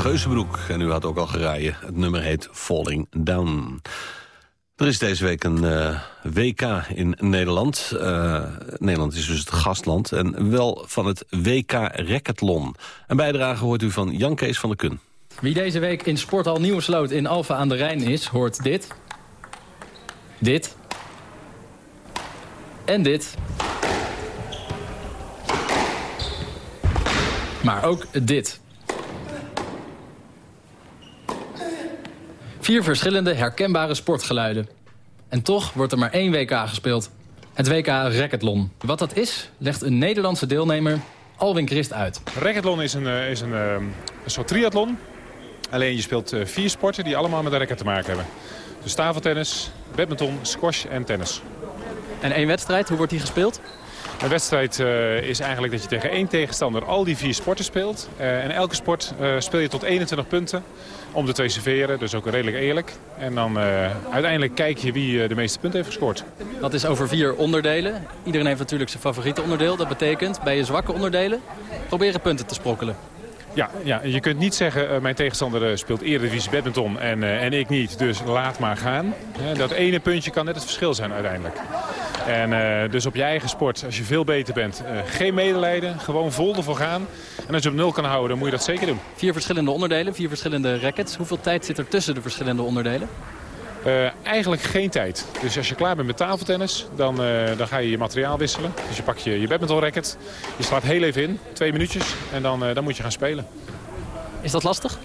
Geuzenbroek. En u had ook al geraaien. Het nummer heet Falling Down. Er is deze week een eh, WK in Nederland. Eh, Nederland is dus het gastland. En wel van het WK Racketlon. Een bijdrage hoort u van Jan Kees van der Kun. Wie deze week in Sporthal Nieuwe Sloot in Alfa aan de Rijn is, hoort dit. Dit. En dit. Maar ook dit. Vier verschillende herkenbare sportgeluiden. En toch wordt er maar één WK gespeeld. Het WK Racketlon. Wat dat is, legt een Nederlandse deelnemer Alwin Christ uit. Racketlon is een, eh, is een, eh, een soort triathlon. Alleen je speelt eh, vier sporten die allemaal met een racket te maken hebben. Dus tafeltennis, badminton, squash en tennis. En één wedstrijd, hoe wordt die gespeeld? Een wedstrijd uh, is eigenlijk dat je tegen één tegenstander al die vier sporten speelt. Uh, en elke sport uh, speel je tot 21 punten om twee serveren. Dus ook redelijk eerlijk. En dan uiteindelijk kijk je wie de meeste punten heeft gescoord. Dat is over vier onderdelen. Iedereen heeft natuurlijk zijn favoriete onderdeel. Dat betekent bij je zwakke onderdelen proberen punten te sprokkelen. Ja, ja, je kunt niet zeggen, uh, mijn tegenstander uh, speelt Eredivisie badminton en, uh, en ik niet. Dus laat maar gaan. dat ene puntje kan net het verschil zijn uiteindelijk. En dus op je eigen sport, als je veel beter bent, geen medelijden. Gewoon vol ervoor gaan. En als je op nul kan houden, dan moet je dat zeker doen. Vier verschillende onderdelen, vier verschillende rackets. Hoeveel tijd zit er tussen de verschillende onderdelen? Uh, eigenlijk geen tijd. Dus als je klaar bent met tafeltennis, dan, uh, dan ga je je materiaal wisselen. Dus je pakt je, je badminton racket, je slaat heel even in, twee minuutjes, en dan, uh, dan moet je gaan spelen. Is dat lastig?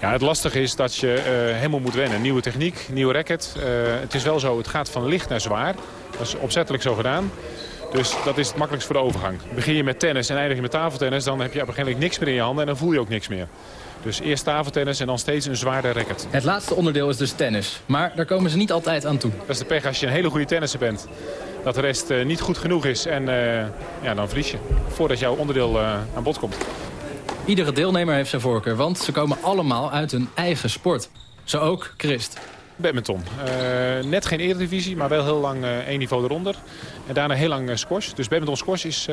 Ja, het lastige is dat je helemaal moet wennen. Nieuwe techniek, nieuwe racket. het is wel zo, het gaat van licht naar zwaar. Dat is opzettelijk zo gedaan. Dus dat is het makkelijkst voor de overgang. Begin je met tennis en eindig je met tafeltennis, dan heb je uiteindelijk niks meer in je handen en dan voel je ook niks meer. Dus eerst tafeltennis en dan steeds een zwaarder racket. Het laatste onderdeel is dus tennis. Maar daar komen ze niet altijd aan toe. Dat is de pech als je een hele goede tennisser bent. Dat de rest uh, niet goed genoeg is en uh, ja, dan verlies je. Voordat jouw onderdeel uh, aan bod komt. Iedere deelnemer heeft zijn voorkeur, want ze komen allemaal uit hun eigen sport. Zo ook Christ. Badminton. net geen eredivisie, maar wel heel lang één niveau eronder. En daarna heel lang squash. Dus badminton squash is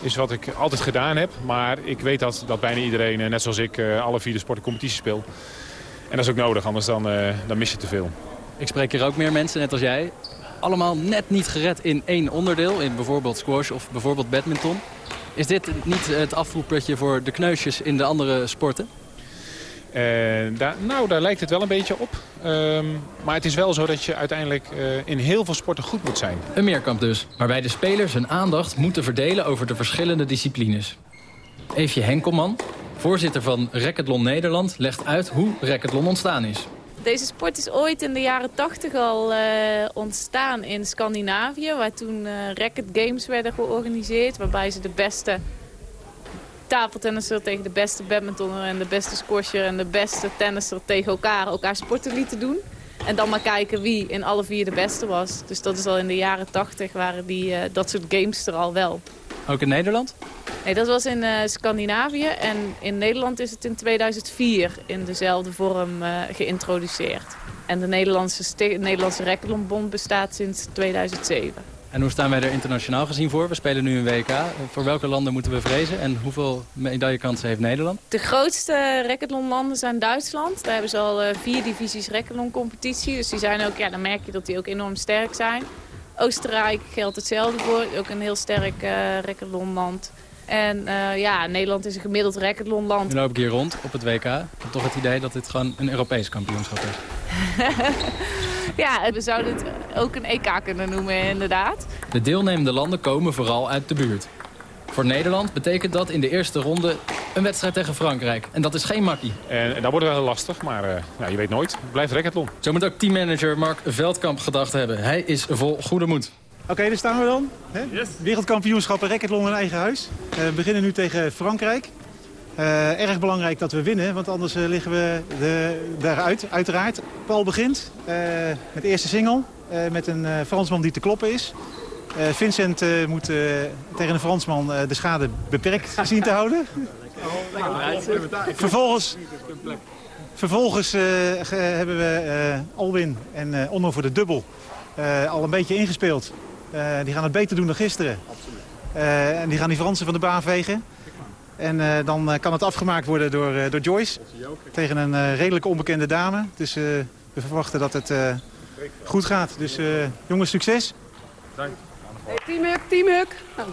is wat ik altijd gedaan heb. Maar ik weet dat, dat bijna iedereen, net zoals ik, alle vier de sporten competitie speelt. En dat is ook nodig, anders dan, uh, dan mis je te veel. Ik spreek hier ook meer mensen, net als jij. Allemaal net niet gered in één onderdeel. In bijvoorbeeld squash of bijvoorbeeld badminton. Is dit niet het afvoerputje voor de kneusjes in de andere sporten? Uh, daar, nou, daar lijkt het wel een beetje op. Um, maar het is wel zo dat je uiteindelijk uh, in heel veel sporten goed moet zijn. Een meerkamp dus, waarbij de spelers hun aandacht moeten verdelen over de verschillende disciplines. Eefje Henkelman, voorzitter van Racketlon Nederland, legt uit hoe Racketlon ontstaan is. Deze sport is ooit in de jaren 80 al uh, ontstaan in Scandinavië... waar toen uh, racket games werden georganiseerd... waarbij ze de beste tafeltennisser tegen de beste badmintonner en de beste squasher en de beste tennisser tegen elkaar elkaar sporten lieten doen. En dan maar kijken wie in alle vier de beste was. Dus dat is al in de jaren tachtig waren die, uh, dat soort games er al wel. Ook in Nederland? Nee, dat was in uh, Scandinavië. En in Nederland is het in 2004 in dezelfde vorm uh, geïntroduceerd. En de Nederlandse, Nederlandse bestaat sinds 2007. En hoe staan wij er internationaal gezien voor? We spelen nu een WK. Voor welke landen moeten we vrezen? En hoeveel medaillekansen heeft Nederland? De grootste racketlonlanden zijn Duitsland. Daar hebben ze al uh, vier divisies racketlon-competitie. Dus die zijn ook, ja, dan merk je dat die ook enorm sterk zijn. Oostenrijk geldt hetzelfde voor. Ook een heel sterk uh, racketlonland. En uh, ja, Nederland is een gemiddeld racketlonland. Nu loop ik hier rond op het WK. Ik heb toch het idee dat dit gewoon een Europees kampioenschap is. ja, we zouden het ook een EK kunnen noemen, inderdaad. De deelnemende landen komen vooral uit de buurt. Voor Nederland betekent dat in de eerste ronde een wedstrijd tegen Frankrijk. En dat is geen makkie. En, en dat wordt wel heel lastig, maar uh, nou, je weet nooit. Blijft racketlon. Zo moet ook teammanager Mark Veldkamp gedacht hebben. Hij is vol goede moed. Oké, okay, daar staan we dan. Hè? Yes. Wereldkampioenschappen racketlon in eigen huis. Uh, we beginnen nu tegen Frankrijk. Uh, erg belangrijk dat we winnen, want anders uh, liggen we de, daaruit, uiteraard. Paul begint uh, met de eerste single, met een Fransman die te kloppen is. Vincent moet tegen een Fransman de schade beperkt zien te houden. Vervolgens, vervolgens hebben we Alwin en Onno voor de dubbel al een beetje ingespeeld. die gaan het beter doen dan gisteren. en die gaan die Fransen van de baan vegen. En uh, dan uh, kan het afgemaakt worden door, uh, door Joyce. Tegen een redelijk onbekende dame. Dus we verwachten dat het goed gaat. Dus jongens, succes. Dank. Hey, team Huk, team Huk. Oh.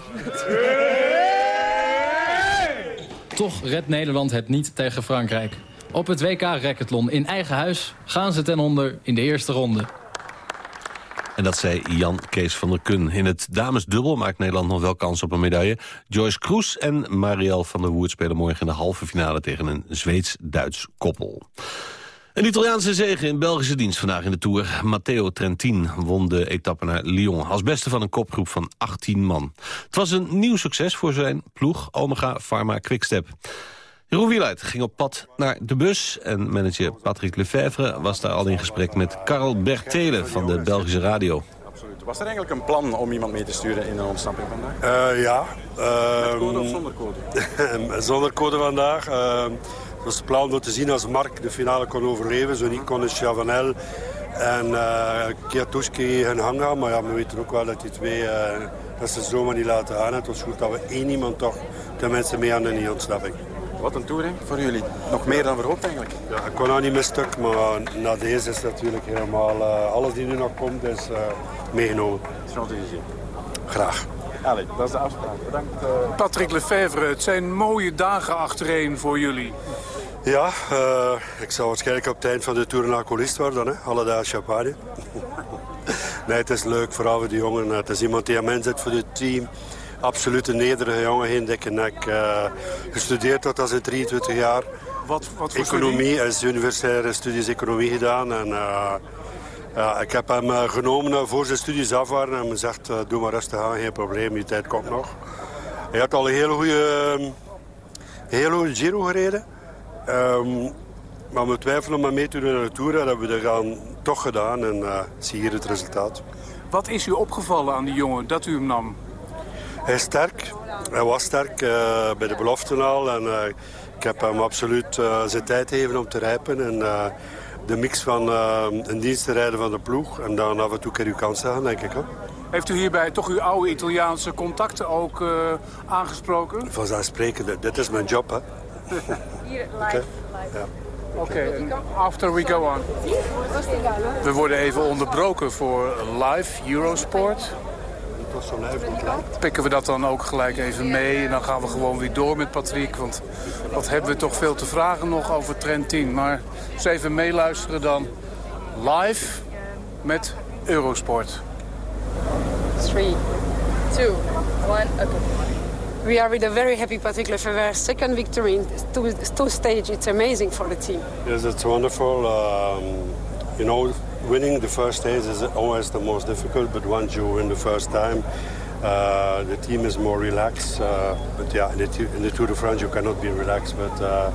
Toch redt Nederland het niet tegen Frankrijk. Op het WK Racketlon in eigen huis gaan ze ten onder in de eerste ronde. En dat zei Jan Kees van der Kun. In het damesdubbel maakt Nederland nog wel kans op een medaille. Joyce Kroes en Marielle van der Woerd spelen morgen in de halve finale... tegen een Zweeds-Duits koppel. Een Italiaanse zege in Belgische dienst vandaag in de Tour. Matteo Trentin won de etappe naar Lyon... als beste van een kopgroep van 18 man. Het was een nieuw succes voor zijn ploeg Omega Pharma Quickstep. Jeroen Wieluid ging op pad naar de bus... en manager Patrick Lefevre was daar al in gesprek met Karel Bertele van de Belgische radio. Was er eigenlijk een plan om iemand mee te sturen in een ontsnapping vandaag? Uh, ja. Met code of zonder code? zonder code vandaag. Uh, het was het plan om te zien als Mark de finale kon overleven. Zo niet konden Chavanel en uh, Kiatuski hun hang gaan. Maar ja, we weten ook wel dat die twee... Uh, dat ze zomaar niet laten gaan. Het was goed dat we één iemand toch tenminste mee aan in die ontsnapping. Wat een toer voor jullie. Nog meer dan verhoopt eigenlijk. Ja, ik kon nou niet meer stuk, maar na deze is natuurlijk helemaal... Uh, alles die nu nog komt is uh, meegenomen. Strategie. Graag. Allee, dat is de afspraak. Bedankt. Uh... Patrick Lefevre, het zijn mooie dagen achtereen voor jullie. Ja, ik zou waarschijnlijk op het eind van de Tour een alcoholist worden. Hè? Alle dagen champagne. nee, het is leuk, vooral voor de jongen. Het is iemand die aan men zit voor het team absoluut een nederige jongen, geen dikke nek. Uh, gestudeerd tot als 23 jaar. Wat, wat voor Economie, is universitaire studies economie gedaan. En, uh, ja, ik heb hem uh, genomen voor zijn studies af waren en gezegd, doe maar rustig aan, geen probleem, die tijd komt nog. Hij had al een hele goede, hele goede Giro gereden. Um, maar we twijfelen om hem mee te doen naar de Tour. Dat hebben we dan toch gedaan en zie hier het resultaat. Wat is u opgevallen aan die jongen dat u hem nam? Hij is sterk. Hij was sterk uh, bij de beloften al. En, uh, ik heb hem absoluut uh, zijn tijd gegeven om te rijpen. En, de mix van een dienst te rijden van de ploeg. En dan af en toe keer uw kansen aan, denk ik. Hè? Heeft u hierbij toch uw oude Italiaanse contacten ook aangesproken? Vanzelfsprekend. Dit is mijn job, hè. Hier, live. Oké, okay, after we go on. We worden even onderbroken voor live Eurosport. Pikken we dat dan ook gelijk even mee en dan gaan we gewoon weer door met Patrick. Want wat hebben we toch veel te vragen nog over Trend 10. Maar eens even meeluisteren dan live met Eurosport. 3, 2, 1, okay. We are with a very happy Patrick Lefevre, second victory in two, two stages. It's amazing for the team. Yes, it's wonderful. Um, you know, winning the first stage is always the most difficult, but once you win the first time, uh, the team is more relaxed. Uh, but yeah, in the, in the, Tour de France you cannot be relaxed. But uh,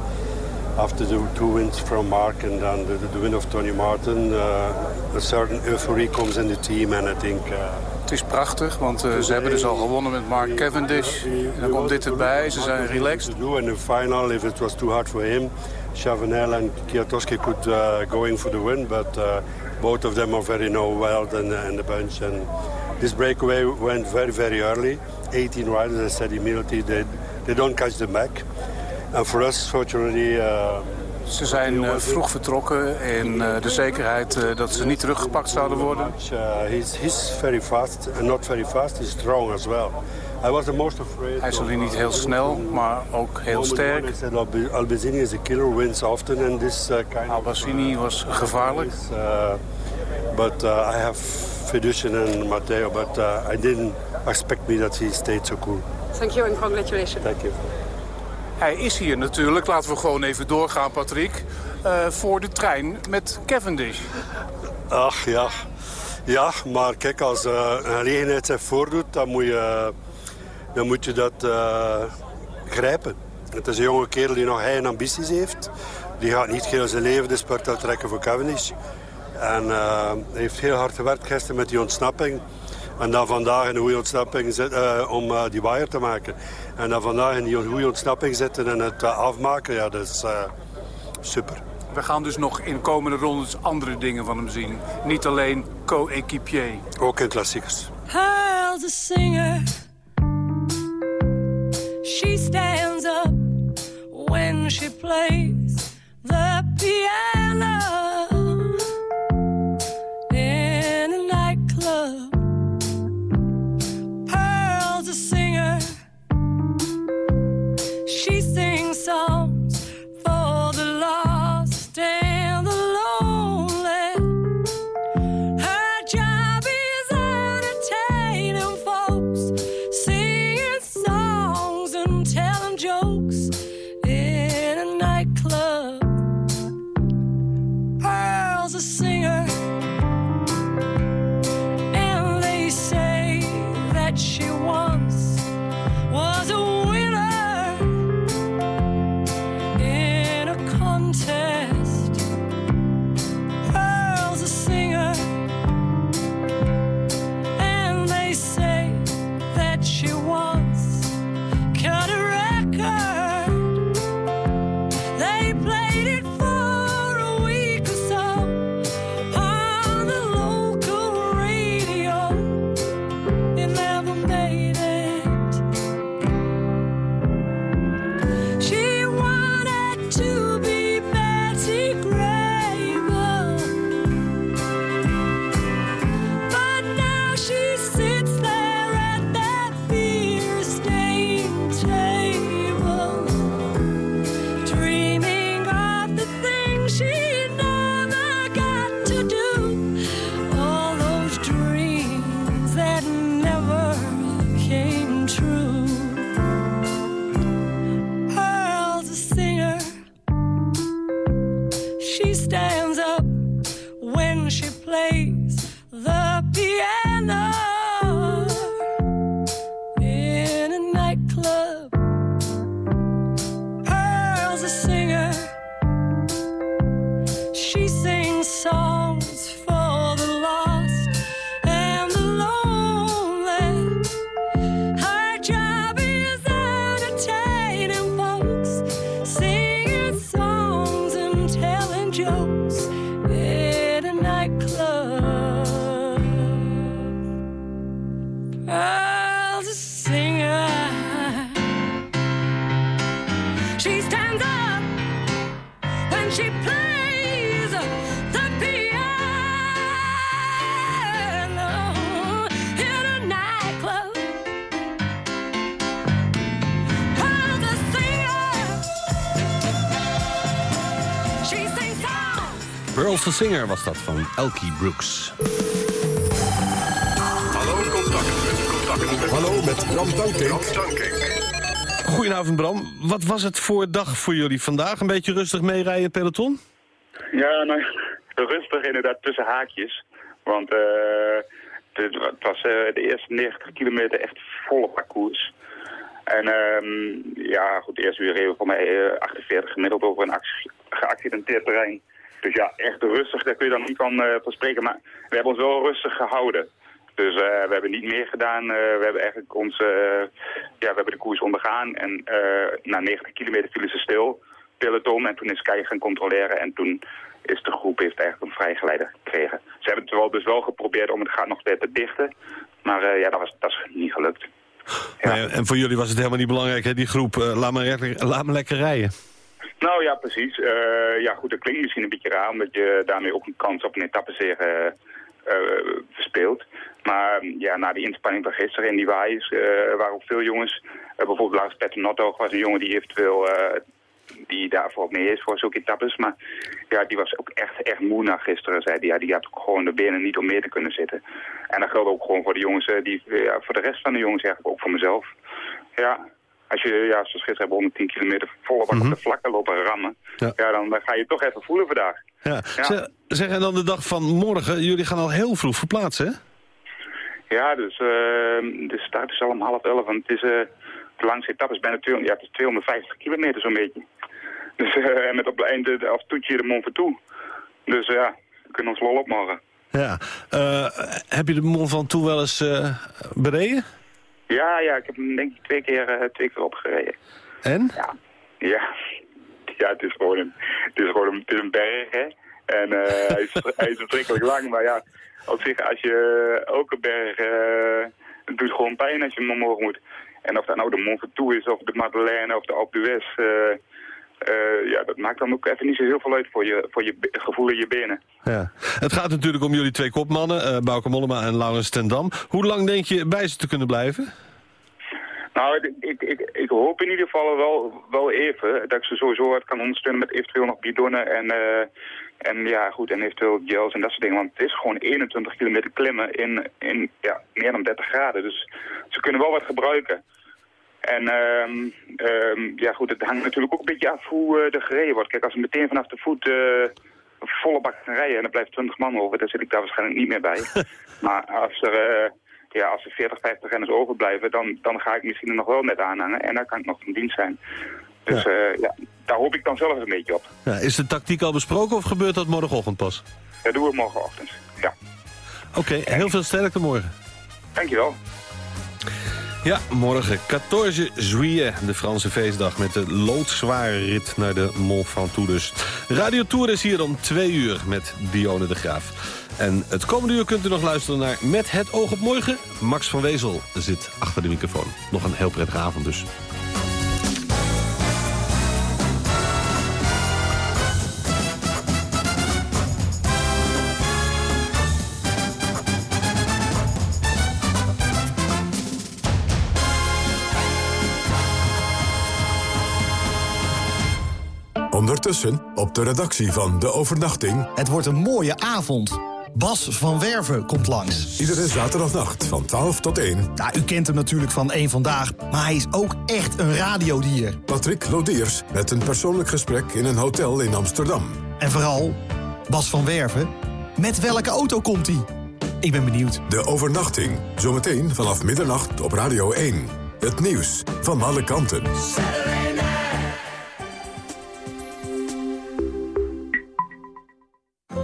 after the two wins from Mark and then the, the win of Tony Martin, uh, a certain euphoria comes in the team, and I think. Uh, Het is prachtig, want uh, ze hebben dus al gewonnen met Mark Cavendish. En dan komt dit erbij, ze zijn relaxed. In the final, if it was too hard for him, Chavanel and Kwiatkowski could uh, go in for the win, but uh, both of them are very know well in, in the bunch. And this breakaway went very, very early. 18 riders, I said immediately, they, they don't catch them back. And for us, fortunately... Uh, ze zijn uh, vroeg vertrokken in uh, de zekerheid dat ze niet teruggepakt zouden worden. he's, he's very fast, and not very fast, he's strong as well. I was the most afraid Hij is alleen niet heel snel, maar ook heel sterk. Albazini is a killer, wins often in this kind Albazini was gevaarlijk. but I have fiducian in Matteo, but I didn't expect me that he stayed so cool. Thank you and congratulations. Thank you. Hij is hier natuurlijk, laten we gewoon even doorgaan, Patrick, uh, voor de trein met Cavendish. Ach ja, ja maar kijk, als uh, een gelegenheid zich voordoet, dan moet je, dan moet je dat uh, grijpen. Het is een jonge kerel die nog eigen ambities heeft. Die gaat niet heel zijn leven de sport uittrekken voor Cavendish. En hij heeft heel hard gewerkt gisteren met die ontsnapping. En dan vandaag in een goede ontsnapping zitten uh, om uh, die wire te maken. En dan vandaag in die goede ontsnapping zitten en het uh, afmaken, ja, dat is super. We gaan dus nog in komende rondes andere dingen van hem zien. Niet alleen co-equipier. Ook in klassiekers. How's a singer? She stands up when she plays the piano. The Singer was dat van Elkie Brooks. Hallo, contact met, contact met... Hallo, met Bram Tankink. Goedenavond Bram, wat was het voor dag voor jullie vandaag? Een beetje rustig meerijden peloton? Ja, nou, rustig inderdaad tussen haakjes. Want eh, het, het was eh, de eerste 90 kilometer echt volle parcours. En ehm, ja, goed, de eerste uur reden we voor mij eh, 48 gemiddeld over een acc- geaccidenteerd terrein. Dus ja, echt rustig, daar kun je dan niet van, eh, van spreken. Maar we hebben ons wel rustig gehouden. Dus eh, we hebben niet meer gedaan. Eh, we hebben eigenlijk ons, eh, ja, we hebben de koers ondergaan. En na 90 kilometer vielen ze stil, peloton. En toen is Sky gaan controleren. En toen is de groep heeft eigenlijk een vrijgeleider gekregen. Ze hebben het wel, dus wel geprobeerd om het gat nog weer te dichten. Maar ja, dat, was, dat is niet gelukt. Nee, en voor jullie was het helemaal niet belangrijk, hè, die groep. laat, maar lekker, laat maar lekker rijden. Nou ja, precies. Eh, ja goed, dat klinkt misschien een beetje raar, omdat je daarmee ook een kans op een etappezege eh eh, verspeelt. Maar ja, na die inspanning van gisteren in die waaiers eh, waren ook veel jongens. bijvoorbeeld Lars Pettenotto was een jongen die eventueel die daarvoor mee is voor zulke etappes. Maar ja, die was ook echt, echt moe na gisteren, zei hij. Ja, die had ook gewoon de benen niet om meer te kunnen zitten. En dat geldt ook gewoon voor de jongens, die, ja, voor de rest van de jongens eigenlijk ook voor mezelf. Ja, als je, ja, zoals gisteren hebben we 110 kilometer volle bak op de vlakken lopen rammen. Ja, dan, dan ga je toch even voelen vandaag. Ja. Ja. Zeg, zeg, en dan de dag van morgen. Jullie gaan al heel vroeg verplaatsen, hè? Ja, dus eh, de start is al om half elf. En het is, eh, de langste etappe is bijna 200, ja, het is 250 kilometer zo'n beetje. Dus, eh, en met op het einde als toetje de Mont Ventoux. Dus ja, we kunnen ons lol op morgen. Ja. Eh, heb je de Mont Ventoux wel eens eh, bereden? Ja, ja, ik heb hem denk ik twee keer, eh, twee keer opgereden. En? Ja. Ja, ja het is gewoon een, het is gewoon een, het is een berg, hè. En eh, hij, is, hij is verschrikkelijk lang, maar ja, op zich, als je ook een berg, eh, het doet gewoon pijn als je hem omhoog moet. En of dat nou de Mont Ventoux is, of de Madeleine, of de Alpe d'Huez, eh, ja, dat maakt dan ook even niet zo heel veel uit voor je, voor je gevoel in je benen. Ja. Het gaat natuurlijk om jullie twee kopmannen, eh Bauke Mollema en Laurens ten Dam. Hoe lang denk je bij ze te kunnen blijven? Nou, ik, ik, ik, ik hoop in ieder geval wel, wel even dat ik ze sowieso wat kan ondersteunen met eventueel nog bidonnen en, eh, en ja goed, en eventueel gels en dat soort dingen. Want het is gewoon 21 kilometer klimmen in, in ja, meer dan 30 graden. Dus ze kunnen wel wat gebruiken. En ehm, ehm, ja goed, het hangt natuurlijk ook een beetje af hoe eh, er gereden wordt. Kijk, als het meteen vanaf de voet, eh, volle bak gaan rijden en er blijft 20 man over, dan zit ik daar waarschijnlijk niet meer bij. maar als er, eh, ja, als er 40, 50 renners overblijven, dan, dan ga ik misschien er nog wel net aanhangen en dan kan ik nog van dienst zijn. Dus ja. ja, daar hoop ik dan zelf een beetje op. Ja, is de tactiek al besproken of gebeurt dat morgenochtend pas? Dat doen we morgenochtend, ja. Oké, heel veel sterkte morgen. Dankjewel. Ja, morgen 14 juillet, de Franse feestdag... met de loodzware rit naar de Mont Ventoux dus. Radio Tour is hier om twee uur met Dione de Graaf. En het komende uur kunt u nog luisteren naar Met het oog op morgen. Max van Wezel zit achter de microfoon. Nog een heel prettige avond dus. Op de redactie van De Overnachting... Het wordt een mooie avond. Bas van Werven komt langs. Iedere zaterdagnacht van 12 tot 1. Nou, u kent hem natuurlijk van één Vandaag, maar hij is ook echt een radiodier. Patrick Lodiers met een persoonlijk gesprek in een hotel in Amsterdam. En vooral, Bas van Werven, met welke auto komt hij? Ik ben benieuwd. De Overnachting, zometeen vanaf middernacht op Radio 1. Het nieuws van alle kanten.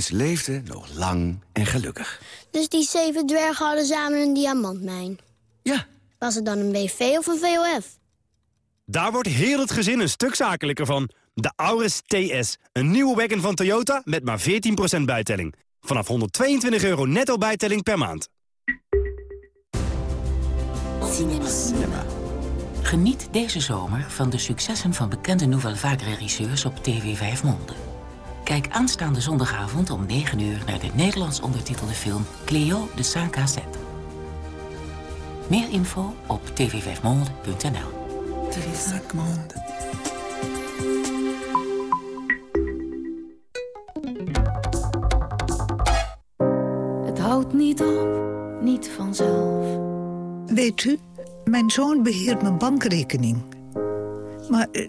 En ze leefden nog lang en gelukkig. Dus die zeven dwergen hadden samen een diamantmijn? Ja. Was het dan een BV of een VOF? Daar wordt heel het gezin een stuk zakelijker van. De Auris TS, een nieuwe wagon van Toyota met maar 14% bijtelling. Vanaf 122 euro netto bijtelling per maand. Cinema. Cinema. Geniet deze zomer van de successen van bekende Nouvelle Vague regisseurs op TV 5 Monde. Kijk aanstaande zondagavond om 9 uur naar de Nederlands ondertitelde film Cleo de Saint-Cassette. Meer info op tv5monde.nl. Het houdt niet op, niet vanzelf. Weet u, mijn zoon beheert mijn bankrekening. Maar uh,